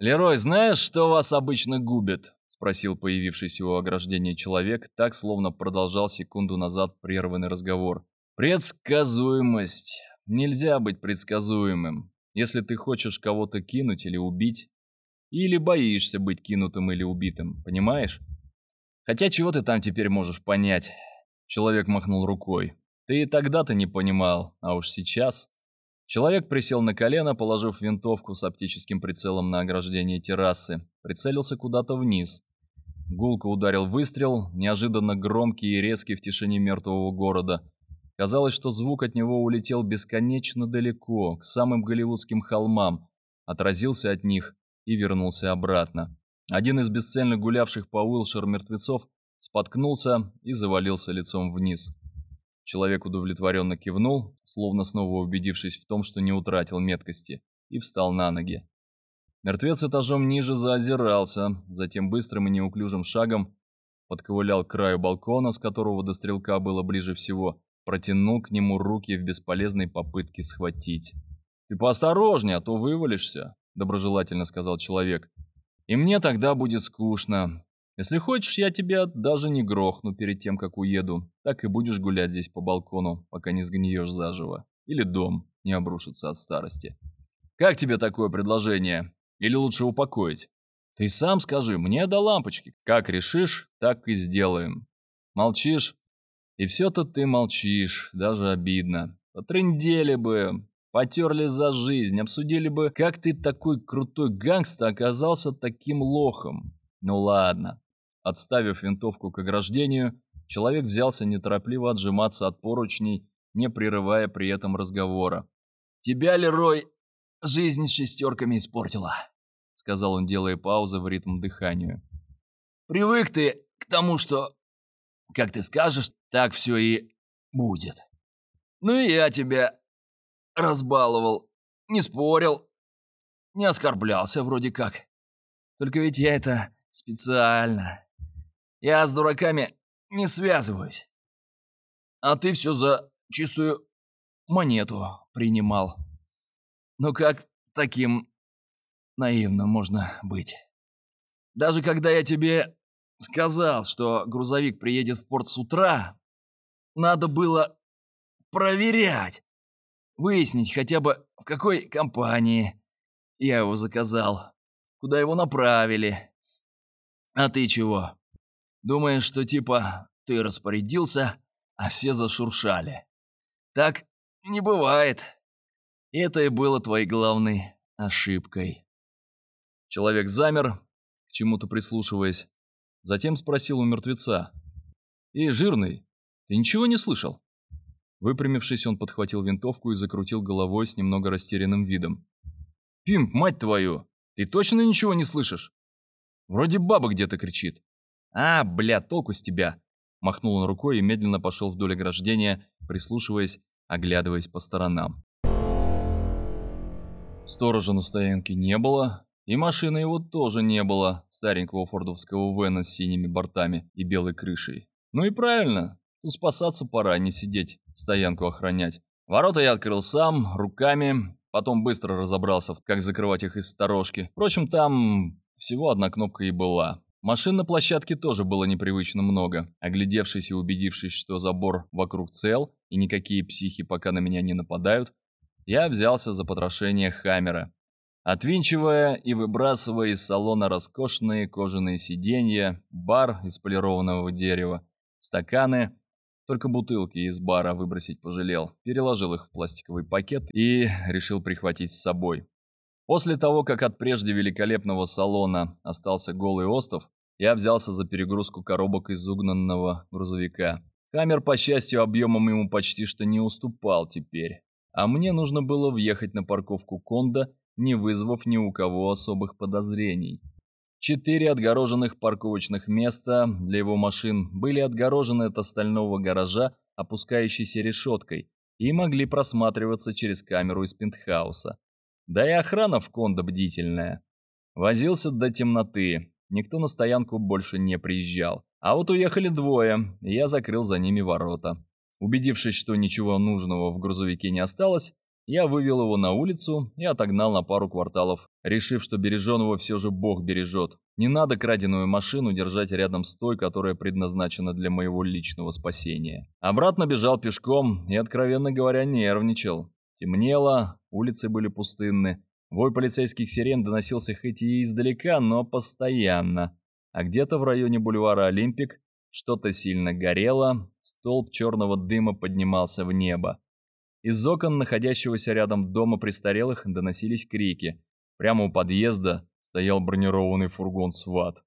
«Лерой, знаешь, что вас обычно губит?» — спросил появившийся у ограждения человек, так, словно продолжал секунду назад прерванный разговор. «Предсказуемость. Нельзя быть предсказуемым. Если ты хочешь кого-то кинуть или убить, или боишься быть кинутым или убитым, понимаешь? Хотя чего ты там теперь можешь понять?» Человек махнул рукой. «Ты и тогда-то не понимал, а уж сейчас...» Человек присел на колено, положив винтовку с оптическим прицелом на ограждение террасы. Прицелился куда-то вниз. Гулко ударил выстрел, неожиданно громкий и резкий в тишине мертвого города. Казалось, что звук от него улетел бесконечно далеко, к самым голливудским холмам, отразился от них и вернулся обратно. Один из бесцельно гулявших по Уилшир мертвецов споткнулся и завалился лицом вниз. Человек удовлетворенно кивнул, словно снова убедившись в том, что не утратил меткости, и встал на ноги. Мертвец этажом ниже заозирался, затем быстрым и неуклюжим шагом подковылял к краю балкона, с которого до стрелка было ближе всего, протянул к нему руки в бесполезной попытке схватить. «Ты поосторожнее, а то вывалишься», — доброжелательно сказал человек. «И мне тогда будет скучно. Если хочешь, я тебя даже не грохну перед тем, как уеду. Так и будешь гулять здесь по балкону, пока не сгниешь заживо. Или дом не обрушится от старости. Как тебе такое предложение? Или лучше упокоить? Ты сам скажи, мне до лампочки. Как решишь, так и сделаем. Молчишь? И все-то ты молчишь, даже обидно. Потрындели бы, потерли за жизнь, обсудили бы, как ты такой крутой гангста оказался таким лохом. Ну ладно, Отставив винтовку к ограждению, человек взялся неторопливо отжиматься от поручней, не прерывая при этом разговора. «Тебя, Лерой, жизнь шестерками испортила», — сказал он, делая паузы в ритм дыханию. «Привык ты к тому, что, как ты скажешь, так все и будет. Ну и я тебя разбаловал, не спорил, не оскорблялся вроде как. Только ведь я это специально. Я с дураками не связываюсь. А ты все за чистую монету принимал. Ну как таким наивным можно быть? Даже когда я тебе сказал, что грузовик приедет в порт с утра, надо было проверять, выяснить хотя бы в какой компании я его заказал, куда его направили. А ты чего? Думаешь, что типа ты распорядился, а все зашуршали. Так не бывает. Это и было твоей главной ошибкой. Человек замер, к чему-то прислушиваясь. Затем спросил у мертвеца. «Эй, жирный, ты ничего не слышал?» Выпрямившись, он подхватил винтовку и закрутил головой с немного растерянным видом. «Пимп, мать твою, ты точно ничего не слышишь? Вроде баба где-то кричит». «А, бля, толку с тебя!» Махнул он рукой и медленно пошел вдоль ограждения, прислушиваясь, оглядываясь по сторонам. Сторожа на стоянке не было, и машины его тоже не было, старенького фордовского Вена с синими бортами и белой крышей. Ну и правильно, тут спасаться пора, а не сидеть, стоянку охранять. Ворота я открыл сам, руками, потом быстро разобрался, как закрывать их из сторожки. Впрочем, там всего одна кнопка и была. Машин на площадке тоже было непривычно много. Оглядевшись и убедившись, что забор вокруг цел и никакие психи пока на меня не нападают, я взялся за потрошение Хаммера. Отвинчивая и выбрасывая из салона роскошные кожаные сиденья, бар из полированного дерева, стаканы, только бутылки из бара выбросить пожалел, переложил их в пластиковый пакет и решил прихватить с собой. После того, как от прежде великолепного салона остался голый остов, я взялся за перегрузку коробок из угнанного грузовика. Хаммер, по счастью, объемом ему почти что не уступал теперь. А мне нужно было въехать на парковку Конда, не вызвав ни у кого особых подозрений. Четыре отгороженных парковочных места для его машин были отгорожены от остального гаража опускающейся решеткой и могли просматриваться через камеру из пентхауса. Да и охрана в кондо бдительная. Возился до темноты. Никто на стоянку больше не приезжал. А вот уехали двое, и я закрыл за ними ворота. Убедившись, что ничего нужного в грузовике не осталось, Я вывел его на улицу и отогнал на пару кварталов, решив, что береженого все же Бог бережет. Не надо краденую машину держать рядом с той, которая предназначена для моего личного спасения. Обратно бежал пешком и, откровенно говоря, нервничал. Темнело, улицы были пустынны. Вой полицейских сирен доносился хоть и издалека, но постоянно. А где-то в районе бульвара Олимпик что-то сильно горело, столб черного дыма поднимался в небо. Из окон находящегося рядом дома престарелых доносились крики. Прямо у подъезда стоял бронированный фургон СВАТ.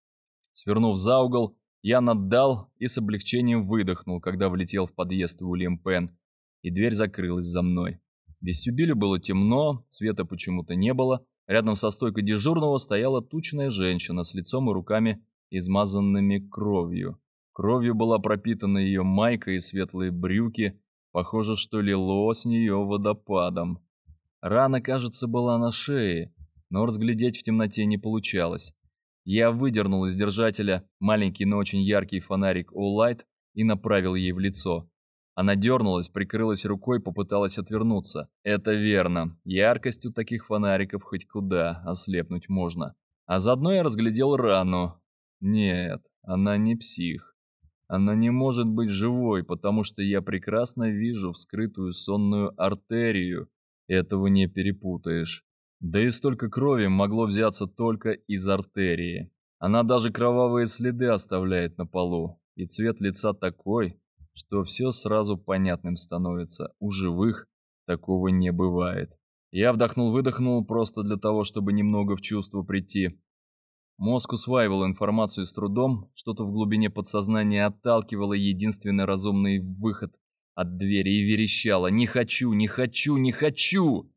Свернув за угол, я наддал и с облегчением выдохнул, когда влетел в подъезд Уильям Пен, и дверь закрылась за мной. В вестибюле было темно, света почему-то не было. Рядом со стойкой дежурного стояла тучная женщина с лицом и руками, измазанными кровью. Кровью была пропитана ее майка и светлые брюки, Похоже, что лило с нее водопадом. Рана, кажется, была на шее, но разглядеть в темноте не получалось. Я выдернул из держателя маленький, но очень яркий фонарик All-Light и направил ей в лицо. Она дернулась, прикрылась рукой, попыталась отвернуться. Это верно. Яркостью таких фонариков хоть куда ослепнуть можно. А заодно я разглядел рану. Нет, она не псих. Она не может быть живой, потому что я прекрасно вижу вскрытую сонную артерию. Этого не перепутаешь. Да и столько крови могло взяться только из артерии. Она даже кровавые следы оставляет на полу. И цвет лица такой, что все сразу понятным становится. У живых такого не бывает. Я вдохнул-выдохнул просто для того, чтобы немного в чувство прийти. Мозг усваивал информацию с трудом, что-то в глубине подсознания отталкивало единственный разумный выход от двери и верещало «Не хочу, не хочу, не хочу!».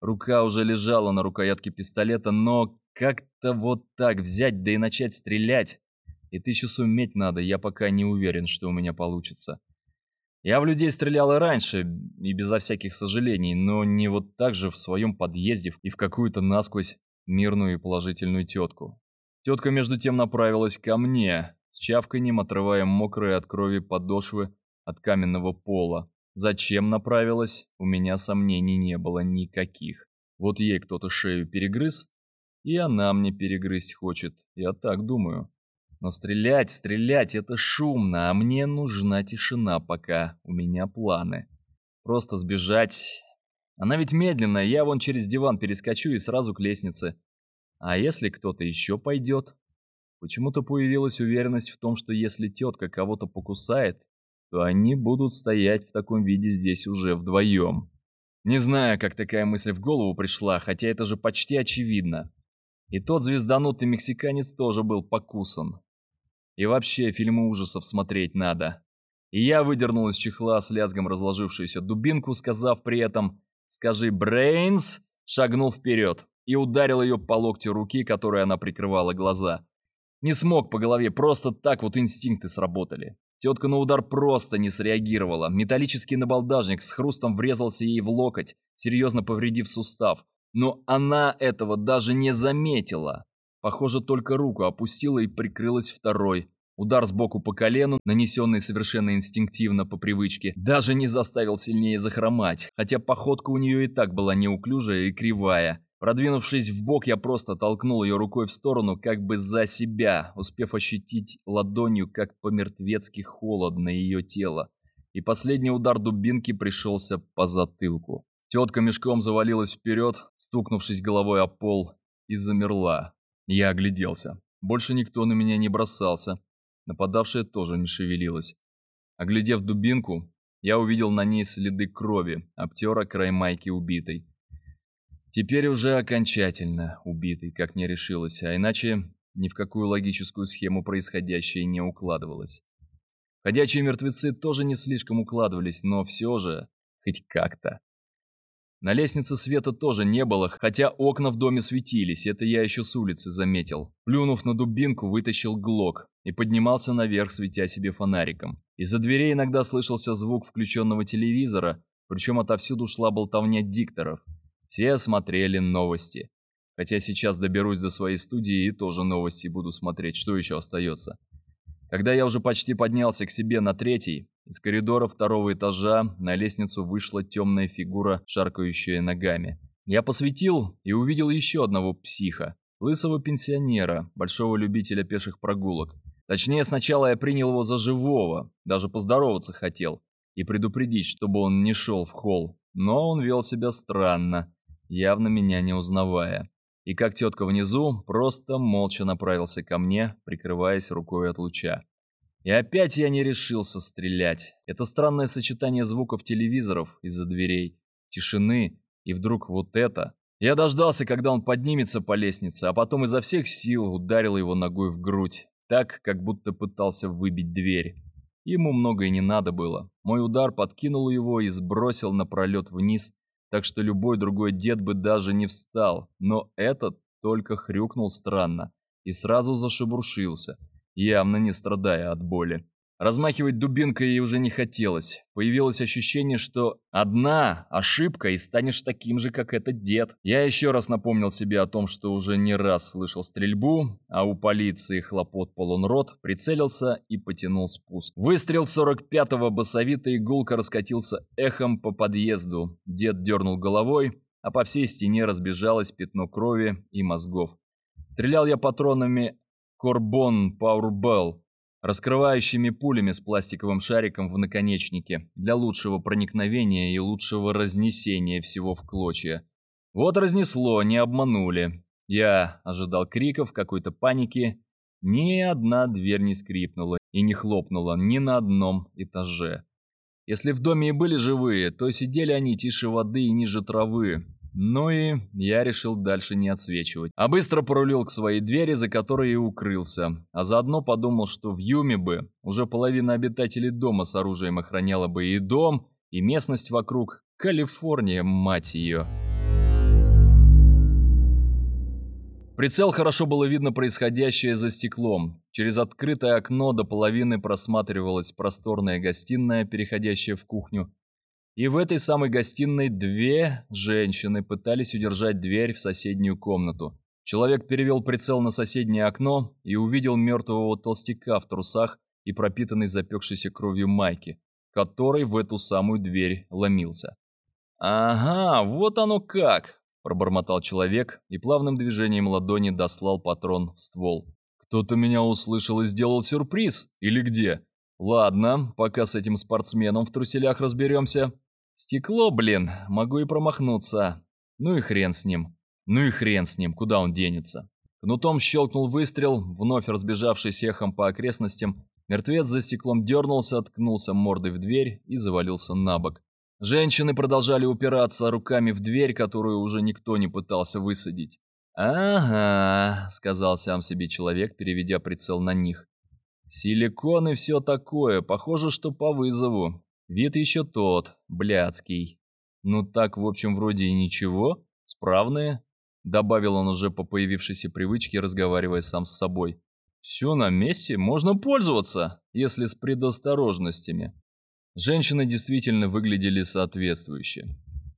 Рука уже лежала на рукоятке пистолета, но как-то вот так взять да и начать стрелять. Это еще суметь надо, я пока не уверен, что у меня получится. Я в людей стрелял и раньше, и безо всяких сожалений, но не вот так же в своем подъезде и в какую-то насквозь мирную и положительную тетку. Тетка между тем направилась ко мне, с чавканьем отрывая мокрые от крови подошвы от каменного пола. Зачем направилась, у меня сомнений не было никаких. Вот ей кто-то шею перегрыз, и она мне перегрызть хочет, я так думаю. Но стрелять, стрелять, это шумно, а мне нужна тишина пока, у меня планы. Просто сбежать... Она ведь медленная, я вон через диван перескочу и сразу к лестнице. А если кто-то еще пойдет? Почему-то появилась уверенность в том, что если тетка кого-то покусает, то они будут стоять в таком виде здесь уже вдвоем. Не знаю, как такая мысль в голову пришла, хотя это же почти очевидно. И тот звезданутый мексиканец тоже был покусан. И вообще, фильмы ужасов смотреть надо. И я выдернул из чехла с лязгом разложившуюся дубинку, сказав при этом «Скажи, Брейнс!» шагнул вперед и ударил ее по локтю руки, которой она прикрывала глаза. Не смог по голове, просто так вот инстинкты сработали. Тетка на удар просто не среагировала. Металлический набалдажник с хрустом врезался ей в локоть, серьезно повредив сустав. Но она этого даже не заметила. Похоже, только руку опустила и прикрылась второй. Удар сбоку по колену, нанесенный совершенно инстинктивно по привычке, даже не заставил сильнее захромать, хотя походка у нее и так была неуклюжая и кривая. Продвинувшись в бок, я просто толкнул ее рукой в сторону, как бы за себя, успев ощутить ладонью, как по-мертвецки холодно ее тело. И последний удар дубинки пришелся по затылку. Тетка мешком завалилась вперед, стукнувшись головой о пол, и замерла. Я огляделся. Больше никто на меня не бросался. Нападавшая тоже не шевелилась. Оглядев дубинку, я увидел на ней следы крови, обтера край майки убитой. Теперь уже окончательно убитый, как мне решилось, а иначе ни в какую логическую схему происходящее не укладывалось. Ходячие мертвецы тоже не слишком укладывались, но все же, хоть как-то. На лестнице света тоже не было, хотя окна в доме светились, это я еще с улицы заметил. Плюнув на дубинку, вытащил глок и поднимался наверх, светя себе фонариком. Из-за дверей иногда слышался звук включенного телевизора, причем отовсюду шла болтовня дикторов – все смотрели новости. Хотя сейчас доберусь до своей студии и тоже новости буду смотреть, что еще остается. Когда я уже почти поднялся к себе на третий, Из коридора второго этажа на лестницу вышла темная фигура, шаркающая ногами. Я посветил и увидел еще одного психа. Лысого пенсионера, большого любителя пеших прогулок. Точнее, сначала я принял его за живого, даже поздороваться хотел и предупредить, чтобы он не шел в холл. Но он вел себя странно, явно меня не узнавая. И как тетка внизу, просто молча направился ко мне, прикрываясь рукой от луча. И опять я не решился стрелять. Это странное сочетание звуков телевизоров из-за дверей, тишины и вдруг вот это. Я дождался, когда он поднимется по лестнице, а потом изо всех сил ударил его ногой в грудь, так, как будто пытался выбить дверь. Ему много и не надо было. Мой удар подкинул его и сбросил напролет вниз, так что любой другой дед бы даже не встал, но этот только хрюкнул странно и сразу зашебуршился явно не страдая от боли. Размахивать дубинкой ей уже не хотелось. Появилось ощущение, что одна ошибка и станешь таким же, как этот дед. Я еще раз напомнил себе о том, что уже не раз слышал стрельбу, а у полиции хлопот полон рот, прицелился и потянул спуск. Выстрел 45-го басовито игулка раскатился эхом по подъезду. Дед дернул головой, а по всей стене разбежалось пятно крови и мозгов. Стрелял я патронами Корбон Пауэрбелл, раскрывающими пулями с пластиковым шариком в наконечнике для лучшего проникновения и лучшего разнесения всего в клочья. Вот разнесло, не обманули. Я ожидал криков, какой-то паники. Ни одна дверь не скрипнула и не хлопнула ни на одном этаже. Если в доме и были живые, то сидели они тише воды и ниже травы, ну и я решил дальше не отсвечивать. А быстро порулил к своей двери, за которой и укрылся. А заодно подумал, что в Юме бы уже половина обитателей дома с оружием охраняла бы и дом, и местность вокруг. Калифорния, мать ее. Прицел хорошо было видно происходящее за стеклом. Через открытое окно до половины просматривалась просторная гостиная, переходящая в кухню, и в этой самой гостиной две женщины пытались удержать дверь в соседнюю комнату. Человек перевел прицел на соседнее окно и увидел мертвого толстяка в трусах и пропитанной запекшейся кровью майки, который в эту самую дверь ломился. «Ага, вот оно как!» – пробормотал человек и плавным движением ладони дослал патрон в ствол. «Кто-то меня услышал и сделал сюрприз? Или где? Ладно, пока с этим спортсменом в труселях разберемся. Стекло, блин, могу и промахнуться. Ну и хрен с ним. Ну и хрен с ним, куда он денется. Кнутом щелкнул выстрел, вновь разбежавшись эхом по окрестностям. Мертвец за стеклом дернулся, откнулся мордой в дверь и завалился на бок. Женщины продолжали упираться руками в дверь, которую уже никто не пытался высадить. «Ага», — сказал сам себе человек, переведя прицел на них. «Силикон и все такое, похоже, что по вызову. Вид еще тот, блядский. Ну так, в общем, вроде и ничего, справные. Добавил он уже по появившейся привычке, разговаривая сам с собой. Все на месте, можно пользоваться, если с предосторожностями. Женщины действительно выглядели соответствующе.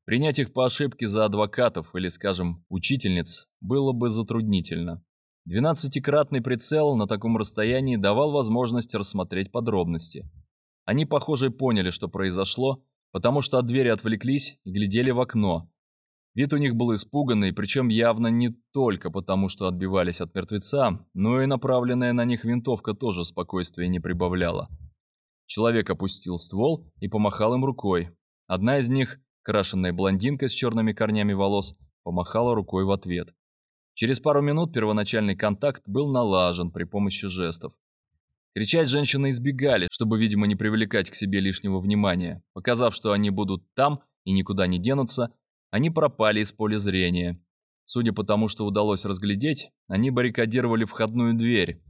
Принять их по ошибке за адвокатов или, скажем, учительниц было бы затруднительно. Двенадцатикратный прицел на таком расстоянии давал возможность рассмотреть подробности. Они, похоже, поняли, что произошло, потому что от двери отвлеклись и глядели в окно. Вид у них был испуганный, причем явно не только потому, что отбивались от мертвеца, но и направленная на них винтовка тоже спокойствия не прибавляла. Человек опустил ствол и помахал им рукой. Одна из них, крашенная блондинка с черными корнями волос, помахала рукой в ответ. Через пару минут первоначальный контакт был налажен при помощи жестов. Кричать женщины избегали, чтобы, видимо, не привлекать к себе лишнего внимания. Показав, что они будут там и никуда не денутся, они пропали из поля зрения. Судя по тому, что удалось разглядеть, они баррикадировали входную дверь.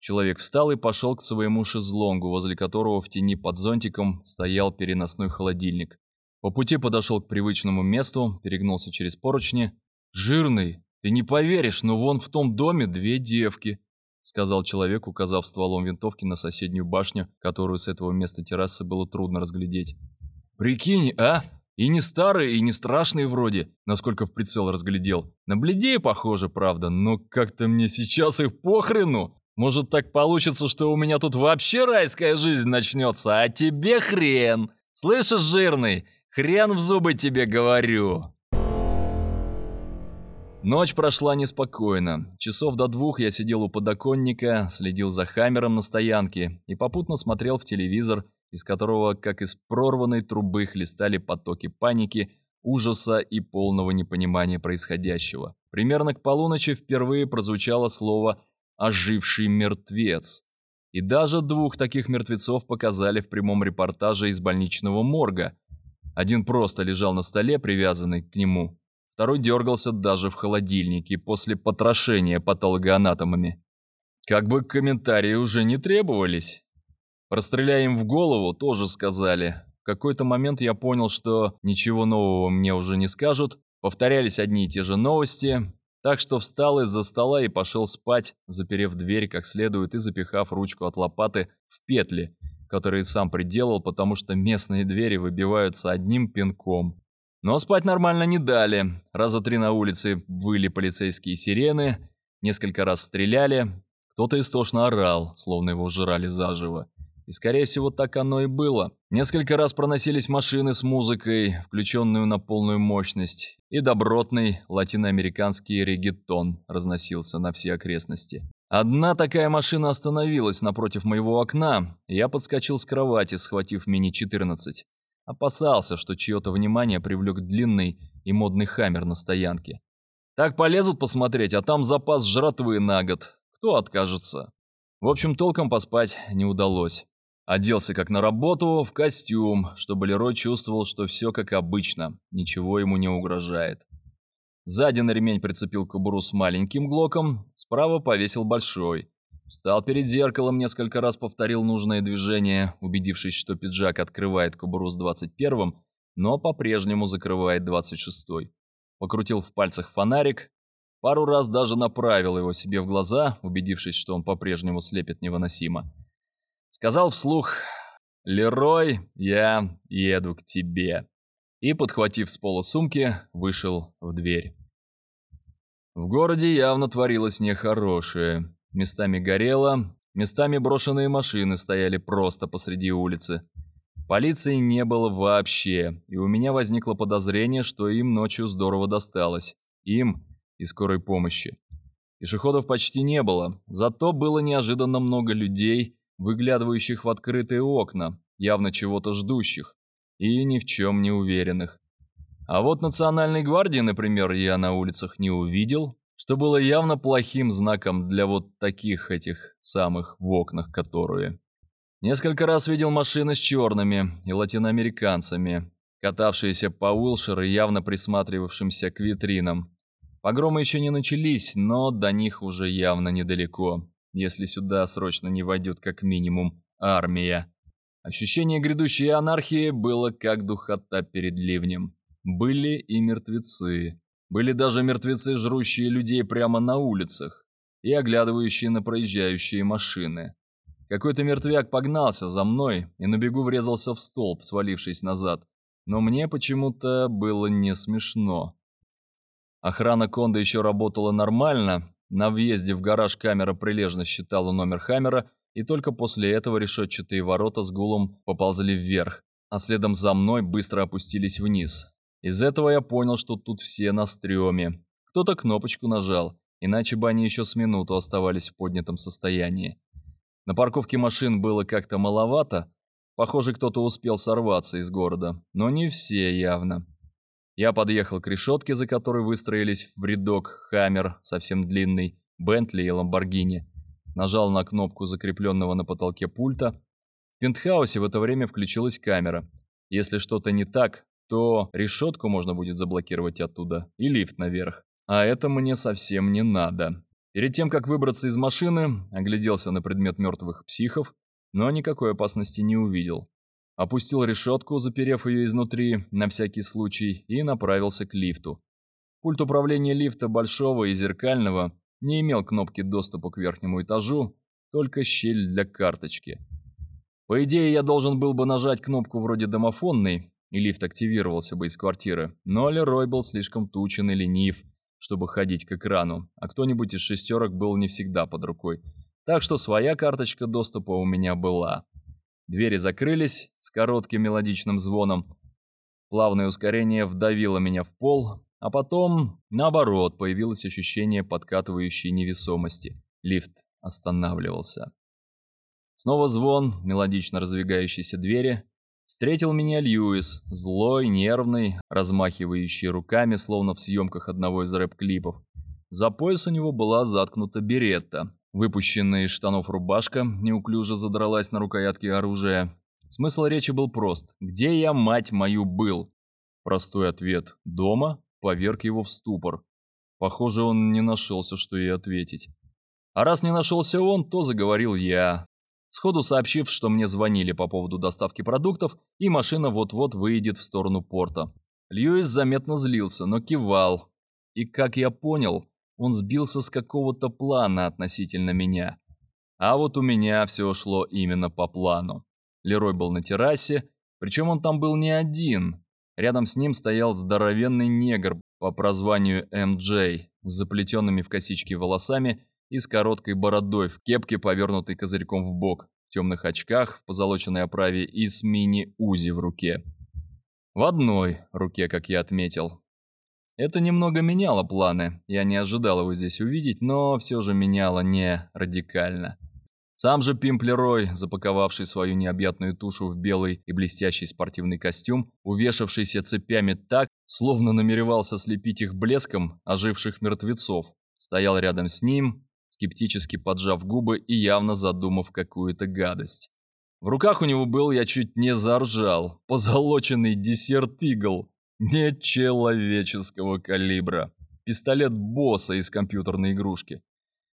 Человек встал и пошел к своему шезлонгу, возле которого в тени под зонтиком стоял переносной холодильник. По пути подошел к привычному месту, перегнулся через поручни. «Жирный, ты не поверишь, но вон в том доме две девки сказал человек, указав стволом винтовки на соседнюю башню, которую с этого места террасы было трудно разглядеть. «Прикинь, а? И не старые, и не страшные вроде, насколько в прицел разглядел. На бледее похоже, правда, но как-то мне сейчас их похрену!» Может, так получится, что у меня тут вообще райская жизнь начнется, а тебе хрен. Слышишь, жирный? Хрен в зубы тебе говорю. Ночь прошла неспокойно. Часов до двух я сидел у подоконника, следил за Хаммером на стоянке и попутно смотрел в телевизор, из которого, как из прорванной трубы, хлестали потоки паники, ужаса и полного непонимания происходящего. Примерно к полуночи впервые прозвучало слово «оживший мертвец». И даже двух таких мертвецов показали в прямом репортаже из больничного морга. Один просто лежал на столе, привязанный к нему. Второй дергался даже в холодильнике после потрошения патологоанатомами. Как бы комментарии уже не требовались. Простреляем в голову тоже сказали. В какой-то момент я понял, что ничего нового мне уже не скажут. Повторялись одни и те же новости. Так что встал из-за стола и пошел спать, заперев дверь как следует и запихав ручку от лопаты в петли, которые сам приделал, потому что местные двери выбиваются одним пинком. Но спать нормально не дали. Раза три на улице выли полицейские сирены, несколько раз стреляли, кто-то истошно орал, словно его жрали заживо. И, скорее всего, так оно и было. Несколько раз проносились машины с музыкой, включенную на полную мощность, и добротный латиноамериканский регетон разносился на все окрестности. Одна такая машина остановилась напротив моего окна, и я подскочил с кровати, схватив мини-14. Опасался, что чье-то внимание привлек длинный и модный хаммер на стоянке. Так полезут посмотреть, а там запас жратвы на год. Кто откажется? В общем, толком поспать не удалось. Оделся как на работу, в костюм, чтобы Лерой чувствовал, что все как обычно, ничего ему не угрожает. Сзади на ремень прицепил кобуру с маленьким глоком, справа повесил большой. Встал перед зеркалом, несколько раз повторил нужное движение, убедившись, что пиджак открывает кобуру с 21-м, но по-прежнему закрывает 26-й. Покрутил в пальцах фонарик, пару раз даже направил его себе в глаза, убедившись, что он по-прежнему слепит невыносимо. Сказал вслух «Лерой, я еду к тебе». И, подхватив с пола сумки, вышел в дверь. В городе явно творилось нехорошее. Местами горело, местами брошенные машины стояли просто посреди улицы. Полиции не было вообще, и у меня возникло подозрение, что им ночью здорово досталось. Им и скорой помощи. Пешеходов почти не было, зато было неожиданно много людей, выглядывающих в открытые окна, явно чего-то ждущих и ни в чем не уверенных. А вот национальной гвардии, например, я на улицах не увидел, что было явно плохим знаком для вот таких этих самых в окнах, которые. Несколько раз видел машины с черными и латиноамериканцами, катавшиеся по Уилширу явно присматривавшимся к витринам. Погромы еще не начались, но до них уже явно недалеко если сюда срочно не войдет как минимум армия. Ощущение грядущей анархии было как духота перед ливнем. Были и мертвецы. Были даже мертвецы, жрущие людей прямо на улицах и оглядывающие на проезжающие машины. Какой-то мертвяк погнался за мной и на бегу врезался в столб, свалившись назад. Но мне почему-то было не смешно. Охрана Конда еще работала нормально, на въезде в гараж камера прилежно считала номер Хаммера, и только после этого решетчатые ворота с гулом поползли вверх, а следом за мной быстро опустились вниз. Из этого я понял, что тут все на стреме. Кто-то кнопочку нажал, иначе бы они еще с минуту оставались в поднятом состоянии. На парковке машин было как-то маловато. Похоже, кто-то успел сорваться из города, но не все явно. Я подъехал к решетке, за которой выстроились в рядок Хаммер, совсем длинный, Бентли и Ламборгини. Нажал на кнопку закрепленного на потолке пульта. В пентхаусе в это время включилась камера. Если что-то не так, то решетку можно будет заблокировать оттуда и лифт наверх. А это мне совсем не надо. Перед тем, как выбраться из машины, огляделся на предмет мертвых психов, но никакой опасности не увидел опустил решетку, заперев ее изнутри на всякий случай, и направился к лифту. Пульт управления лифта большого и зеркального не имел кнопки доступа к верхнему этажу, только щель для карточки. По идее, я должен был бы нажать кнопку вроде домофонной, и лифт активировался бы из квартиры, но Лерой был слишком тучен и ленив, чтобы ходить к экрану, а кто-нибудь из шестерок был не всегда под рукой. так что своя карточка доступа у меня была. Двери закрылись с коротким мелодичным звоном. Плавное ускорение вдавило меня в пол, а потом, наоборот, появилось ощущение подкатывающей невесомости. Лифт останавливался. Снова звон, мелодично раздвигающейся двери. Встретил меня Льюис, злой, нервный, размахивающий руками, словно в съемках одного из рэп-клипов. За пояс у него была заткнута беретта. Выпущенная из штанов рубашка неуклюже задралась на рукоятке оружия. Смысл речи был прост. «Где я, мать мою, был?» Простой ответ «дома» поверг его в ступор. Похоже, он не нашелся, что ей ответить. А раз не нашелся он, то заговорил я, сходу сообщив, что мне звонили по поводу доставки продуктов, и машина вот-вот выйдет в сторону порта. Льюис заметно злился, но кивал. И, как я понял, он сбился с какого-то плана относительно меня. А вот у меня все шло именно по плану. Лерой был на террасе, причем он там был не один. Рядом с ним стоял здоровенный негр по прозванию МД с заплетенными в косички волосами и с короткой бородой в кепке, повернутой козырьком в бок, в темных очках, в позолоченной оправе и с мини-узи в руке. В одной руке, как я отметил. Это немного меняло планы. Я не ожидал его здесь увидеть, но все же меняло не радикально. Сам же Пимплерой, запаковавший свою необъятную тушу в белый и блестящий спортивный костюм, увешавшийся цепями так, словно намеревался слепить их блеском оживших мертвецов, стоял рядом с ним, скептически поджав губы и явно задумав какую-то гадость. В руках у него был, я чуть не заржал, позолоченный десерт игл нечеловеческого калибра. Пистолет босса из компьютерной игрушки.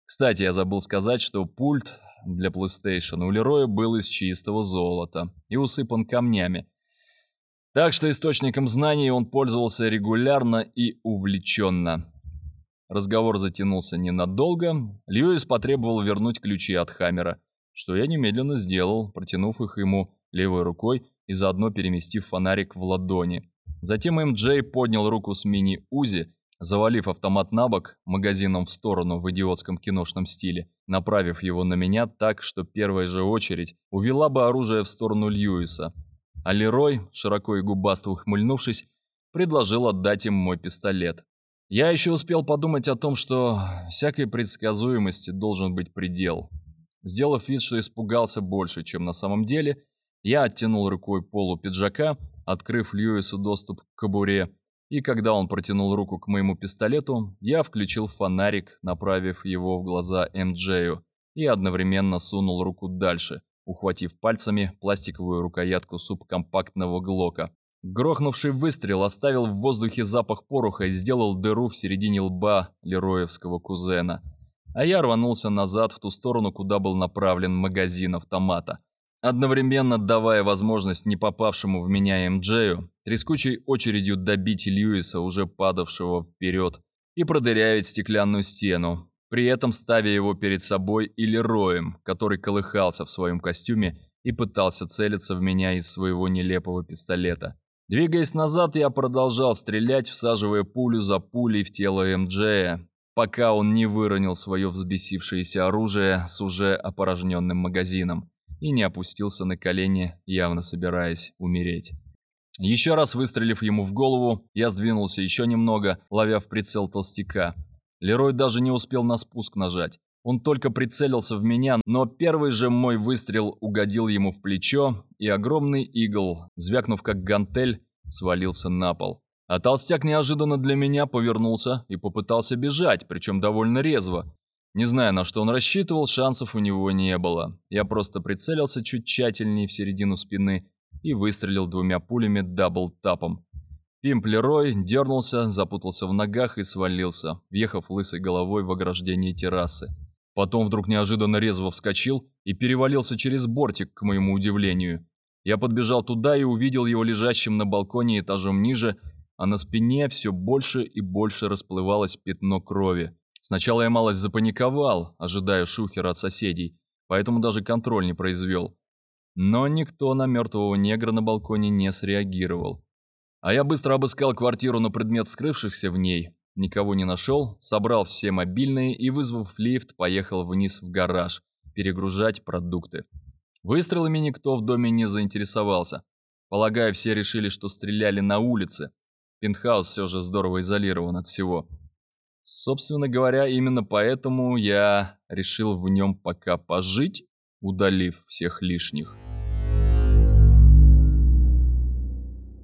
Кстати, я забыл сказать, что пульт для PlayStation у Лероя был из чистого золота и усыпан камнями. Так что источником знаний он пользовался регулярно и увлеченно. Разговор затянулся ненадолго. Льюис потребовал вернуть ключи от Хаммера, что я немедленно сделал, протянув их ему левой рукой и заодно переместив фонарик в ладони. Затем МД поднял руку с мини-УЗИ завалив автомат на бок, магазином в сторону в идиотском киношном стиле, направив его на меня так, что первая же очередь увела бы оружие в сторону Льюиса. А Лерой, широко и губасто ухмыльнувшись, предложил отдать им мой пистолет. Я еще успел подумать о том, что всякой предсказуемости должен быть предел. Сделав вид, что испугался больше, чем на самом деле, я оттянул рукой полу пиджака, открыв Льюису доступ к кобуре, и когда он протянул руку к моему пистолету, я включил фонарик, направив его в глаза МДжею, и одновременно сунул руку дальше, ухватив пальцами пластиковую рукоятку субкомпактного глока. Грохнувший выстрел оставил в воздухе запах пороха и сделал дыру в середине лба лероевского кузена. А я рванулся назад в ту сторону, куда был направлен магазин автомата одновременно давая возможность не попавшему в меня МДжею трескучей очередью добить Льюиса, уже падавшего вперед, и продырявить стеклянную стену, при этом ставя его перед собой или роем, который колыхался в своем костюме и пытался целиться в меня из своего нелепого пистолета. Двигаясь назад, я продолжал стрелять, всаживая пулю за пулей в тело МДжея, пока он не выронил свое взбесившееся оружие с уже опорожненным магазином и не опустился на колени, явно собираясь умереть. Еще раз выстрелив ему в голову, я сдвинулся еще немного, ловя в прицел толстяка. Лерой даже не успел на спуск нажать. Он только прицелился в меня, но первый же мой выстрел угодил ему в плечо, и огромный игл, звякнув как гантель, свалился на пол. А толстяк неожиданно для меня повернулся и попытался бежать, причем довольно резво. Не знаю, на что он рассчитывал, шансов у него не было. Я просто прицелился чуть тщательнее в середину спины и выстрелил двумя пулями дабл-тапом. Пимп Лерой дернулся, запутался в ногах и свалился, въехав лысой головой в ограждение террасы. Потом вдруг неожиданно резво вскочил и перевалился через бортик, к моему удивлению. Я подбежал туда и увидел его лежащим на балконе этажом ниже, а на спине все больше и больше расплывалось пятно крови. Сначала я малость запаниковал, ожидая шухера от соседей, поэтому даже контроль не произвел. Но никто на мертвого негра на балконе не среагировал. А я быстро обыскал квартиру на предмет скрывшихся в ней, никого не нашел, собрал все мобильные и, вызвав лифт, поехал вниз в гараж, перегружать продукты. Выстрелами никто в доме не заинтересовался. Полагаю, все решили, что стреляли на улице. Пентхаус все же здорово изолирован от всего. Собственно говоря, именно поэтому я решил в нем пока пожить, удалив всех лишних.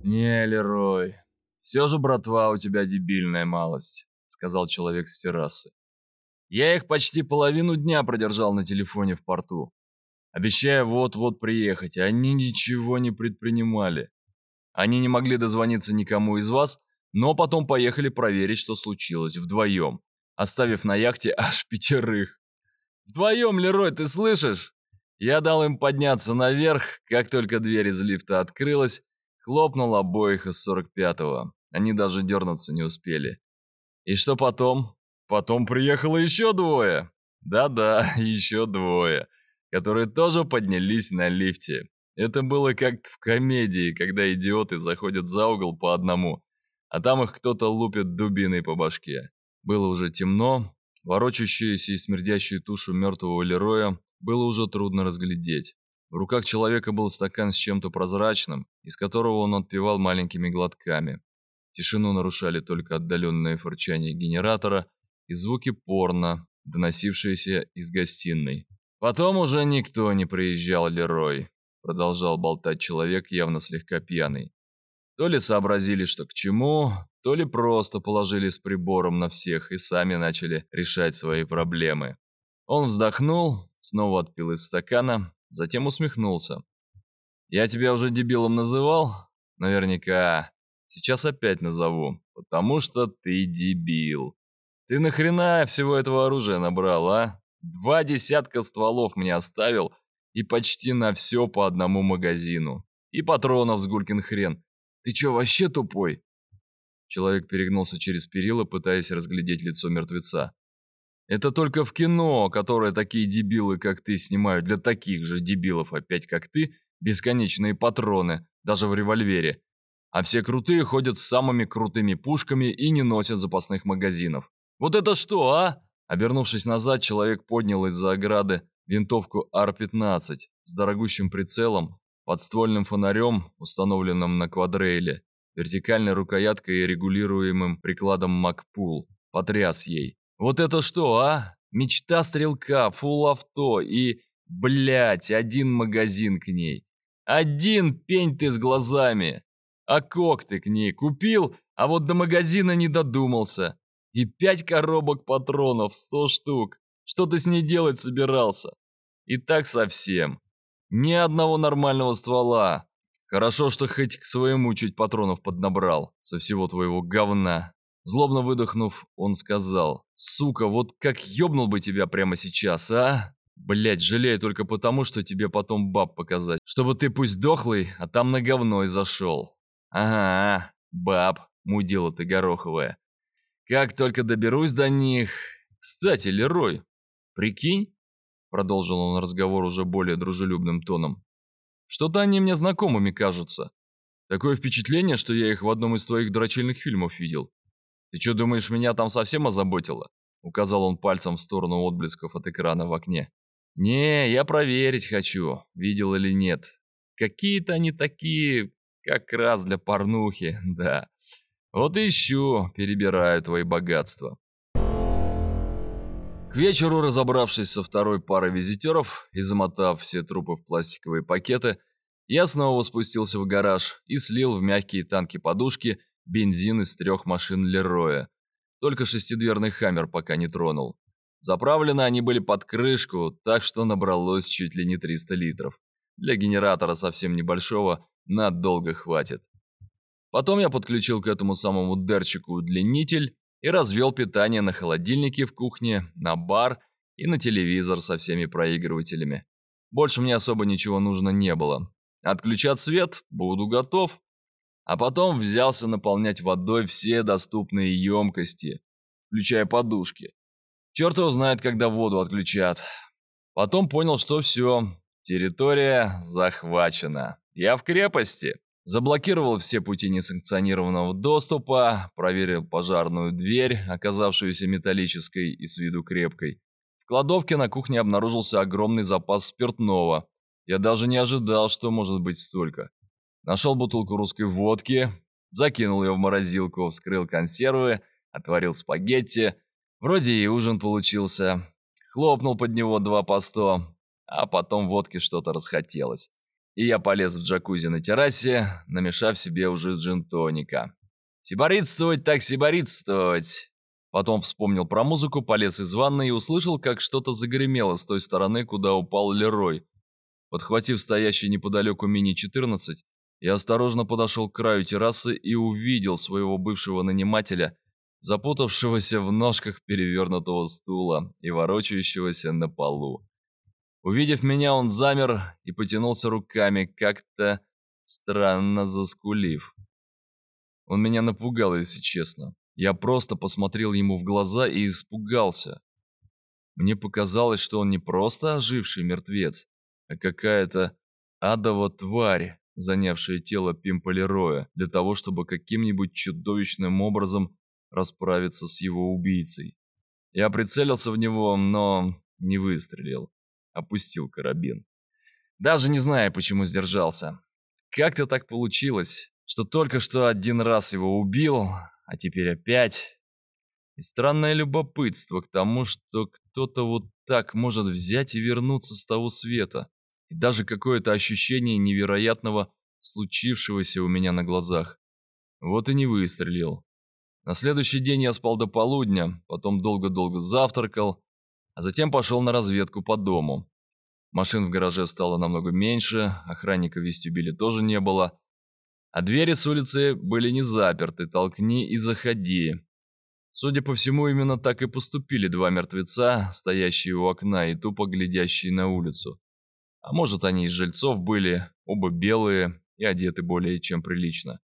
«Не, Лерой, все же, братва, у тебя дебильная малость», — сказал человек с террасы. «Я их почти половину дня продержал на телефоне в порту, обещая вот-вот приехать, а они ничего не предпринимали. Они не могли дозвониться никому из вас, но потом поехали проверить, что случилось, вдвоем, оставив на яхте аж пятерых. Вдвоем, Лерой, ты слышишь? Я дал им подняться наверх, как только дверь из лифта открылась, хлопнул обоих из 45-го. Они даже дернуться не успели. И что потом? Потом приехало еще двое. Да-да, еще двое, которые тоже поднялись на лифте. Это было как в комедии, когда идиоты заходят за угол по одному, а там их кто-то лупит дубиной по башке. Было уже темно, ворочащуюся и смердящую тушу мертвого Лероя было уже трудно разглядеть. В руках человека был стакан с чем-то прозрачным, из которого он отпивал маленькими глотками. Тишину нарушали только отдаленное фырчание генератора и звуки порно, доносившиеся из гостиной. Потом уже никто не приезжал, Лерой продолжал болтать человек, явно слегка пьяный. То ли сообразили, что к чему, то ли просто положили с прибором на всех и сами начали решать свои проблемы. Он вздохнул, снова отпил из стакана, затем усмехнулся. «Я тебя уже дебилом называл? Наверняка. Сейчас опять назову, потому что ты дебил. Ты нахрена всего этого оружия набрал, а? Два десятка стволов мне оставил, и почти на все по одному магазину. И патронов с гулькин хрен. Ты чё, вообще тупой?» Человек перегнулся через перила, пытаясь разглядеть лицо мертвеца. «Это только в кино, которое такие дебилы, как ты, снимают для таких же дебилов, опять как ты, бесконечные патроны, даже в револьвере. А все крутые ходят с самыми крутыми пушками и не носят запасных магазинов. Вот это что, а?» Обернувшись назад, человек поднял из-за ограды винтовку Ар-15 с дорогущим прицелом, подствольным фонарем, установленным на квадрейле, вертикальной рукояткой и регулируемым прикладом Макпул. Потряс ей. «Вот это что, а? Мечта стрелка, фул авто и, блять, один магазин к ней. Один пень ты с глазами. А кок ты к ней купил, а вот до магазина не додумался. И пять коробок патронов, сто штук. Что ты с ней делать собирался? И так совсем. Ни одного нормального ствола. Хорошо, что хоть к своему чуть патронов поднабрал со всего твоего говна. Злобно выдохнув, он сказал, «Сука, вот как ёбнул бы тебя прямо сейчас, а? Блять, жалею только потому, что тебе потом баб показать, чтобы ты пусть дохлый, а там на говно и зашел. Ага, баб, мудила ты гороховая. Как только доберусь до них... Кстати, Лерой, «Прикинь», — продолжил он разговор уже более дружелюбным тоном, «что-то они мне знакомыми кажутся. Такое впечатление, что я их в одном из твоих дрочильных фильмов видел. Ты что, думаешь, меня там совсем озаботило?» Указал он пальцем в сторону отблесков от экрана в окне. «Не, я проверить хочу, видел или нет. Какие-то они такие, как раз для порнухи, да. Вот ищу, перебираю твои богатства. К вечеру, разобравшись со второй парой визитеров и замотав все трупы в пластиковые пакеты, я снова спустился в гараж и слил в мягкие танки подушки бензин из трех машин Лероя. Только шестидверный «Хаммер» пока не тронул. Заправлены они были под крышку, так что набралось чуть ли не 300 литров. Для генератора совсем небольшого надолго хватит. Потом я подключил к этому самому дерчику удлинитель и развел питание на холодильнике в кухне, на бар и на телевизор со всеми проигрывателями. Больше мне особо ничего нужно не было. Отключать свет буду готов. А потом взялся наполнять водой все доступные емкости, включая подушки. Черт его знает, когда воду отключат. Потом понял, что все, территория захвачена. Я в крепости. Заблокировал все пути несанкционированного доступа, проверил пожарную дверь, оказавшуюся металлической и с виду крепкой. В кладовке на кухне обнаружился огромный запас спиртного. Я даже не ожидал, что может быть столько. Нашел бутылку русской водки, закинул ее в морозилку, вскрыл консервы, отварил спагетти. Вроде и ужин получился. Хлопнул под него два по сто, а потом водки что-то расхотелось. И я полез в джакузи на террасе, намешав себе уже джин-тоника. Сиборитствовать так сиборитствовать. Потом вспомнил про музыку, полез из ванной и услышал, как что-то загремело с той стороны, куда упал Лерой. Подхватив стоящий неподалеку мини-14, я осторожно подошел к краю террасы и увидел своего бывшего нанимателя, запутавшегося в ножках перевернутого стула и ворочающегося на полу. Увидев меня, он замер и потянулся руками, как-то странно заскулив. Он меня напугал, если честно. Я просто посмотрел ему в глаза и испугался. Мне показалось, что он не просто оживший мертвец, а какая-то адова тварь, занявшая тело Пимполероя для того, чтобы каким-нибудь чудовищным образом расправиться с его убийцей. Я прицелился в него, но не выстрелил. Опустил карабин. Даже не знаю, почему сдержался. Как-то так получилось что только что один раз его убил, а теперь опять. И странное любопытство к тому, что кто-то вот так может взять и вернуться с того света. И даже какое-то ощущение невероятного случившегося у меня на глазах. Вот и не выстрелил. На следующий день я спал до полудня, потом долго-долго завтракал, а затем пошел на разведку по дому. Машин в гараже стало намного меньше, охранника в вестибюле тоже не было, а двери с улицы были не заперты, толкни и заходи. Судя по всему, именно так и поступили два мертвеца, стоящие у окна и тупо глядящие на улицу. А может, они из жильцов были, оба белые и одеты более чем прилично.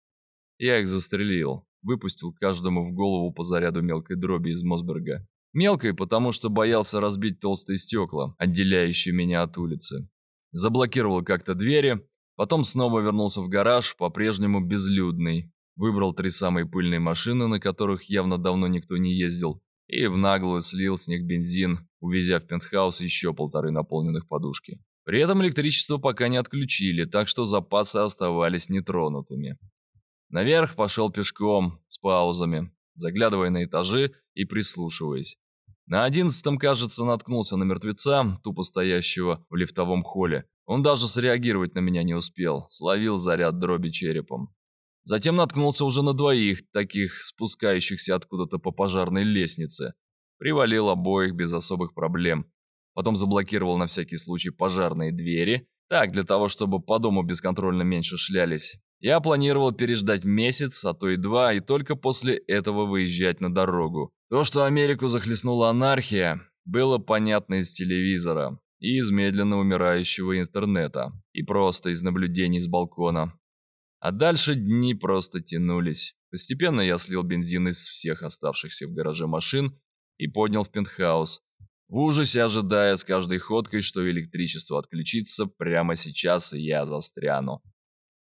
Я их застрелил, выпустил каждому в голову по заряду мелкой дроби из Мосберга. Мелкой, потому что боялся разбить толстые стекла, отделяющие меня от улицы. Заблокировал как-то двери, Потом снова вернулся в гараж, по-прежнему безлюдный. Выбрал три самые пыльные машины, на которых явно давно никто не ездил, и в наглую слил с них бензин, увезя в пентхаус еще полторы наполненных подушки. При этом электричество пока не отключили, так что запасы оставались нетронутыми. Наверх пошел пешком, с паузами, заглядывая на этажи и прислушиваясь. На одиннадцатом, кажется, наткнулся на мертвеца, тупо стоящего в лифтовом холле. Он даже среагировать на меня не успел, словил заряд дроби черепом. Затем наткнулся уже на двоих, таких спускающихся откуда-то по пожарной лестнице. Привалил обоих без особых проблем. Потом заблокировал на всякий случай пожарные двери. Так, для того, чтобы по дому бесконтрольно меньше шлялись. Я планировал переждать месяц, а то и два, и только после этого выезжать на дорогу. То, что Америку захлестнула анархия, было понятно из телевизора и из медленно умирающего интернета, и просто из наблюдений с балкона. А дальше дни просто тянулись. Постепенно я слил бензин из всех оставшихся в гараже машин и поднял в пентхаус, в ужасе ожидая с каждой ходкой, что электричество отключится прямо сейчас, и я застряну.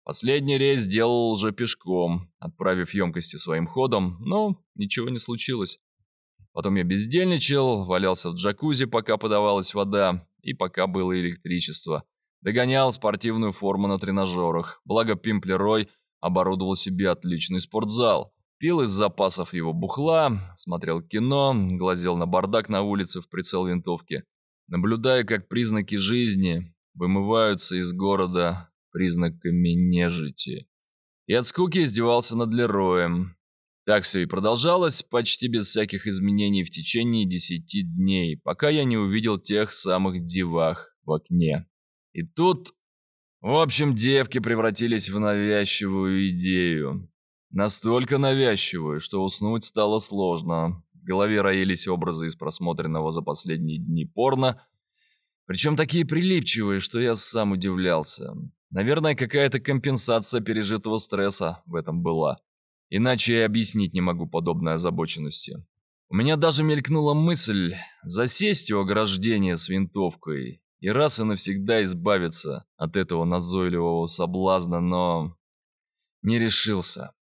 Последний рейс сделал уже пешком, отправив емкости своим ходом, но ничего не случилось. Потом я бездельничал, валялся в джакузи, пока подавалась вода, и пока было электричество. Догонял спортивную форму на тренажерах, благо Пимплерой оборудовал себе отличный спортзал. Пил из запасов его бухла, смотрел кино, глазел на бардак на улице в прицел винтовки, наблюдая, как признаки жизни вымываются из города признаками нежити. И от скуки издевался над Лероем. Так все и продолжалось, почти без всяких изменений в течение десяти дней, пока я не увидел тех самых девах в окне. И тут... В общем, девки превратились в навязчивую идею. Настолько навязчивую, что уснуть стало сложно. В голове роились образы из просмотренного за последние дни порно, причем такие прилипчивые, что я сам удивлялся. Наверное, какая-то компенсация пережитого стресса в этом была. Иначе я объяснить не могу подобной озабоченности. У меня даже мелькнула мысль засесть у ограждения с винтовкой и раз и навсегда избавиться от этого назойливого соблазна, но не решился.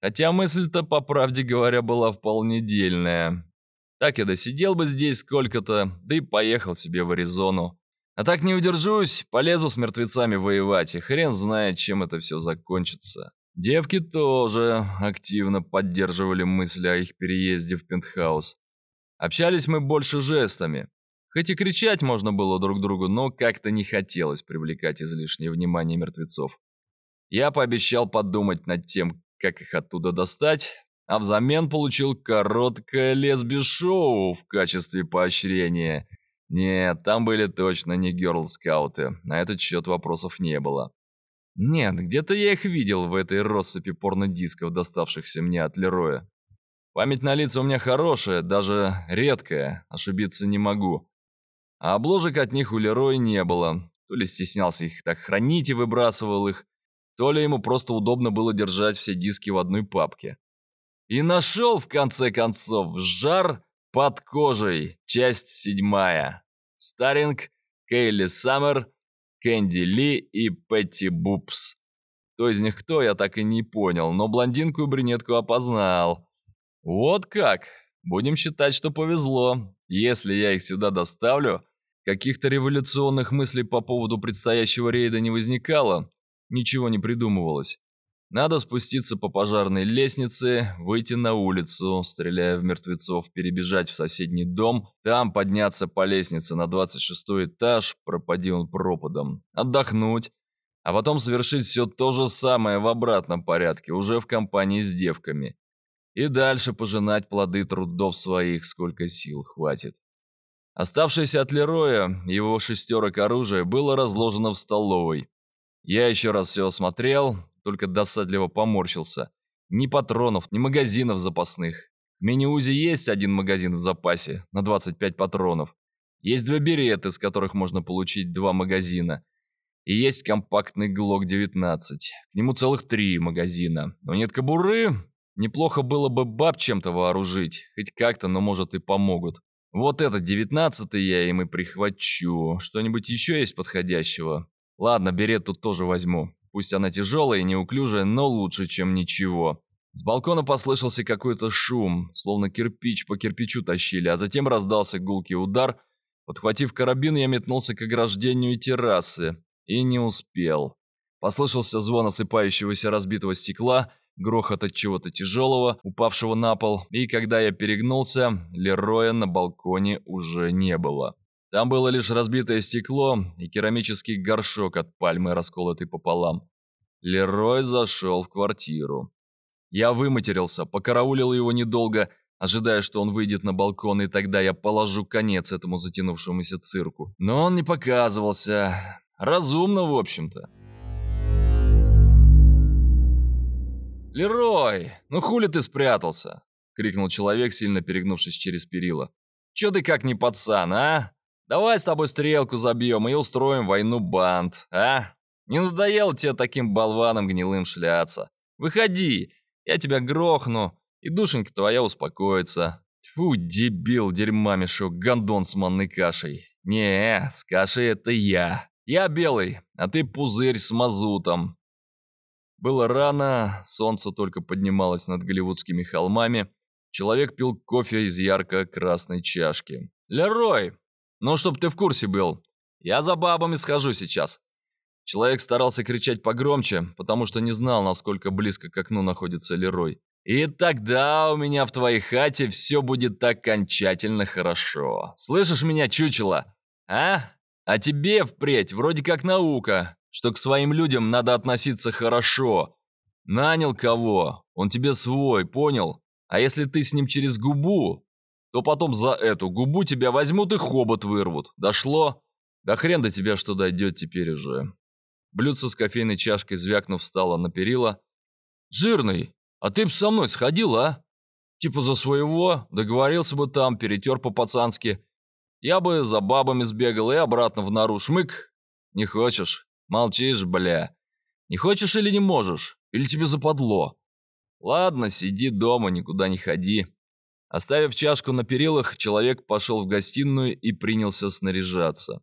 Хотя мысль-то, по правде говоря, была вполне дельная. Так я досидел бы здесь сколько-то, да и поехал себе в Аризону. А так не удержусь, полезу с мертвецами воевать, и хрен знает, чем это все закончится. Девки тоже активно поддерживали мысли о их переезде в пентхаус. Общались мы больше жестами. Хоть и кричать можно было друг другу, но как-то не хотелось привлекать излишнее внимание мертвецов. Я пообещал подумать над тем, как их оттуда достать, а взамен получил короткое лесби-шоу в качестве поощрения. Нет, там были точно не герл-скауты, на этот счет вопросов не было. Нет, где-то я их видел в этой россыпи порнодисков, доставшихся мне от Лероя. Память на лица у меня хорошая, даже редкая, ошибиться не могу. А обложек от них у Лероя не было. То ли стеснялся их так хранить и выбрасывал их, то ли ему просто удобно было держать все диски в одной папке. И нашел, в конце концов, жар под кожей, часть седьмая. Старинг, Кейли Саммер, Кэнди Ли и Петти Бупс. Кто из них кто, я так и не понял, но блондинку и брюнетку опознал. Вот как. Будем считать, что повезло. Если я их сюда доставлю, каких-то революционных мыслей по поводу предстоящего рейда не возникало, ничего не придумывалось. Надо спуститься по пожарной лестнице, выйти на улицу, стреляя в мертвецов, перебежать в соседний дом, там подняться по лестнице на 26 этаж, пропади он пропадом, отдохнуть, а потом совершить все то же самое в обратном порядке, уже в компании с девками. И дальше пожинать плоды трудов своих, сколько сил хватит. Оставшееся от Лероя, его шестерок оружия, было разложено в столовой. Я еще раз все осмотрел, только досадливо поморщился. Ни патронов, ни магазинов запасных. В мини-узи есть один магазин в запасе на 25 патронов. Есть два береты, из которых можно получить два магазина. И есть компактный ГЛОК-19. К нему целых три магазина. Но нет кобуры. Неплохо было бы баб чем-то вооружить. Хоть как-то, но может и помогут. Вот этот девятнадцатый я им и прихвачу. Что-нибудь еще есть подходящего? Ладно, берет тут тоже возьму. Пусть она тяжелая и неуклюжая, но лучше, чем ничего. С балкона послышался какой-то шум, словно кирпич по кирпичу тащили, а затем раздался гулкий удар. Подхватив карабин, я метнулся к ограждению террасы и не успел. Послышался звон осыпающегося разбитого стекла, грохот от чего-то тяжелого, упавшего на пол, и когда я перегнулся, Лероя на балконе уже не было. Там было лишь разбитое стекло и керамический горшок от пальмы, расколотый пополам. Лерой зашел в квартиру. Я выматерился, покараулил его недолго, ожидая, что он выйдет на балкон, и тогда я положу конец этому затянувшемуся цирку. Но он не показывался. Разумно, в общем-то. «Лерой, ну хули ты спрятался?» — крикнул человек, сильно перегнувшись через перила. «Чё ты как не пацан, а? Давай с тобой стрелку забьем и устроим войну банд, а? Не надоело тебе таким болваном гнилым шляться? Выходи, я тебя грохну, и душенька твоя успокоится. Фу, дебил, дерьма мешок, гондон с манной кашей. Не, с кашей это я. Я белый, а ты пузырь с мазутом. Было рано, солнце только поднималось над голливудскими холмами. Человек пил кофе из ярко-красной чашки. «Лерой, ну, чтоб ты в курсе был. Я за бабами схожу сейчас». Человек старался кричать погромче, потому что не знал, насколько близко к окну находится Лерой. «И тогда у меня в твоей хате все будет окончательно хорошо. Слышишь меня, чучело? А? А тебе впредь вроде как наука, что к своим людям надо относиться хорошо. Нанял кого? Он тебе свой, понял? А если ты с ним через губу, то потом за эту губу тебя возьмут и хобот вырвут. Дошло? Да хрен до тебя что дойдет теперь уже. Блюдце с кофейной чашкой звякнув встало на перила. «Жирный, а ты б со мной сходил, а? Типа за своего, договорился бы там, перетер по-пацански. Я бы за бабами сбегал и обратно в нору шмык. Не хочешь? Молчишь, бля. Не хочешь или не можешь? Или тебе западло? Ладно, сиди дома, никуда не ходи. Оставив чашку на перилах, человек пошел в гостиную и принялся снаряжаться.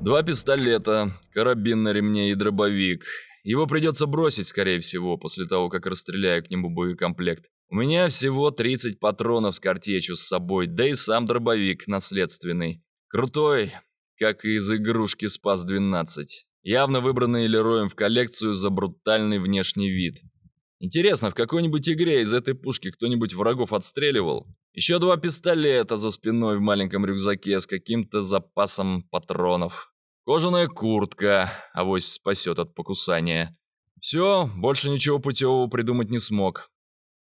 Два пистолета, карабин на ремне и дробовик. Его придется бросить, скорее всего, после того, как расстреляю к нему боекомплект. У меня всего 30 патронов с картечью с собой, да и сам дробовик наследственный. Крутой, как из игрушки «Спас-12». Явно выбранный Лероем в коллекцию за брутальный внешний вид. Интересно, в какой-нибудь игре из этой пушки кто-нибудь врагов отстреливал? Еще два пистолета за спиной в маленьком рюкзаке с каким-то запасом патронов. Кожаная куртка, авось спасет от покусания. Все, больше ничего путевого придумать не смог.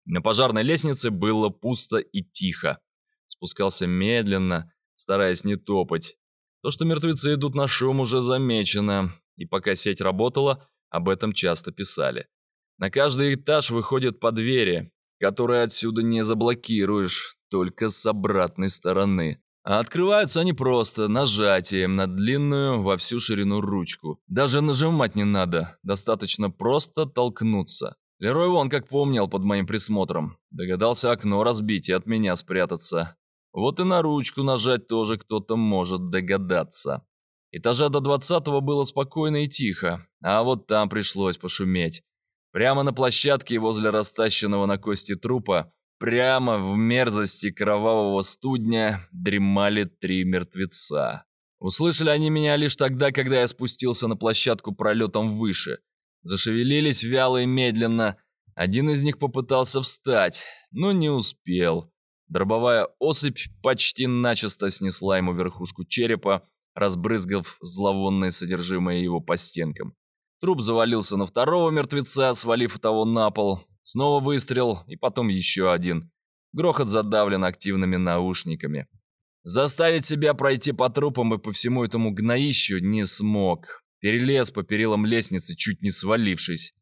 На пожарной лестнице было пусто и тихо. Спускался медленно, стараясь не топать. То, что мертвецы идут на шум, уже замечено. И пока сеть работала, об этом часто писали. На каждый этаж выходят по двери, которые отсюда не заблокируешь, только с обратной стороны. А открываются они просто нажатием на длинную во всю ширину ручку. Даже нажимать не надо, достаточно просто толкнуться. Лерой вон как помнил под моим присмотром. Догадался окно разбить и от меня спрятаться. Вот и на ручку нажать тоже кто-то может догадаться. Этажа до двадцатого было спокойно и тихо, а вот там пришлось пошуметь. Прямо на площадке возле растащенного на кости трупа, прямо в мерзости кровавого студня, дремали три мертвеца. Услышали они меня лишь тогда, когда я спустился на площадку пролетом выше – Зашевелились вяло и медленно. Один из них попытался встать, но не успел. Дробовая осыпь почти начисто снесла ему верхушку черепа, разбрызгав зловонное содержимое его по стенкам. Труп завалился на второго мертвеца, свалив того на пол. Снова выстрел, и потом еще один. Грохот задавлен активными наушниками. Заставить себя пройти по трупам и по всему этому гноищу не смог. Перелез по перилам лестницы, чуть не свалившись.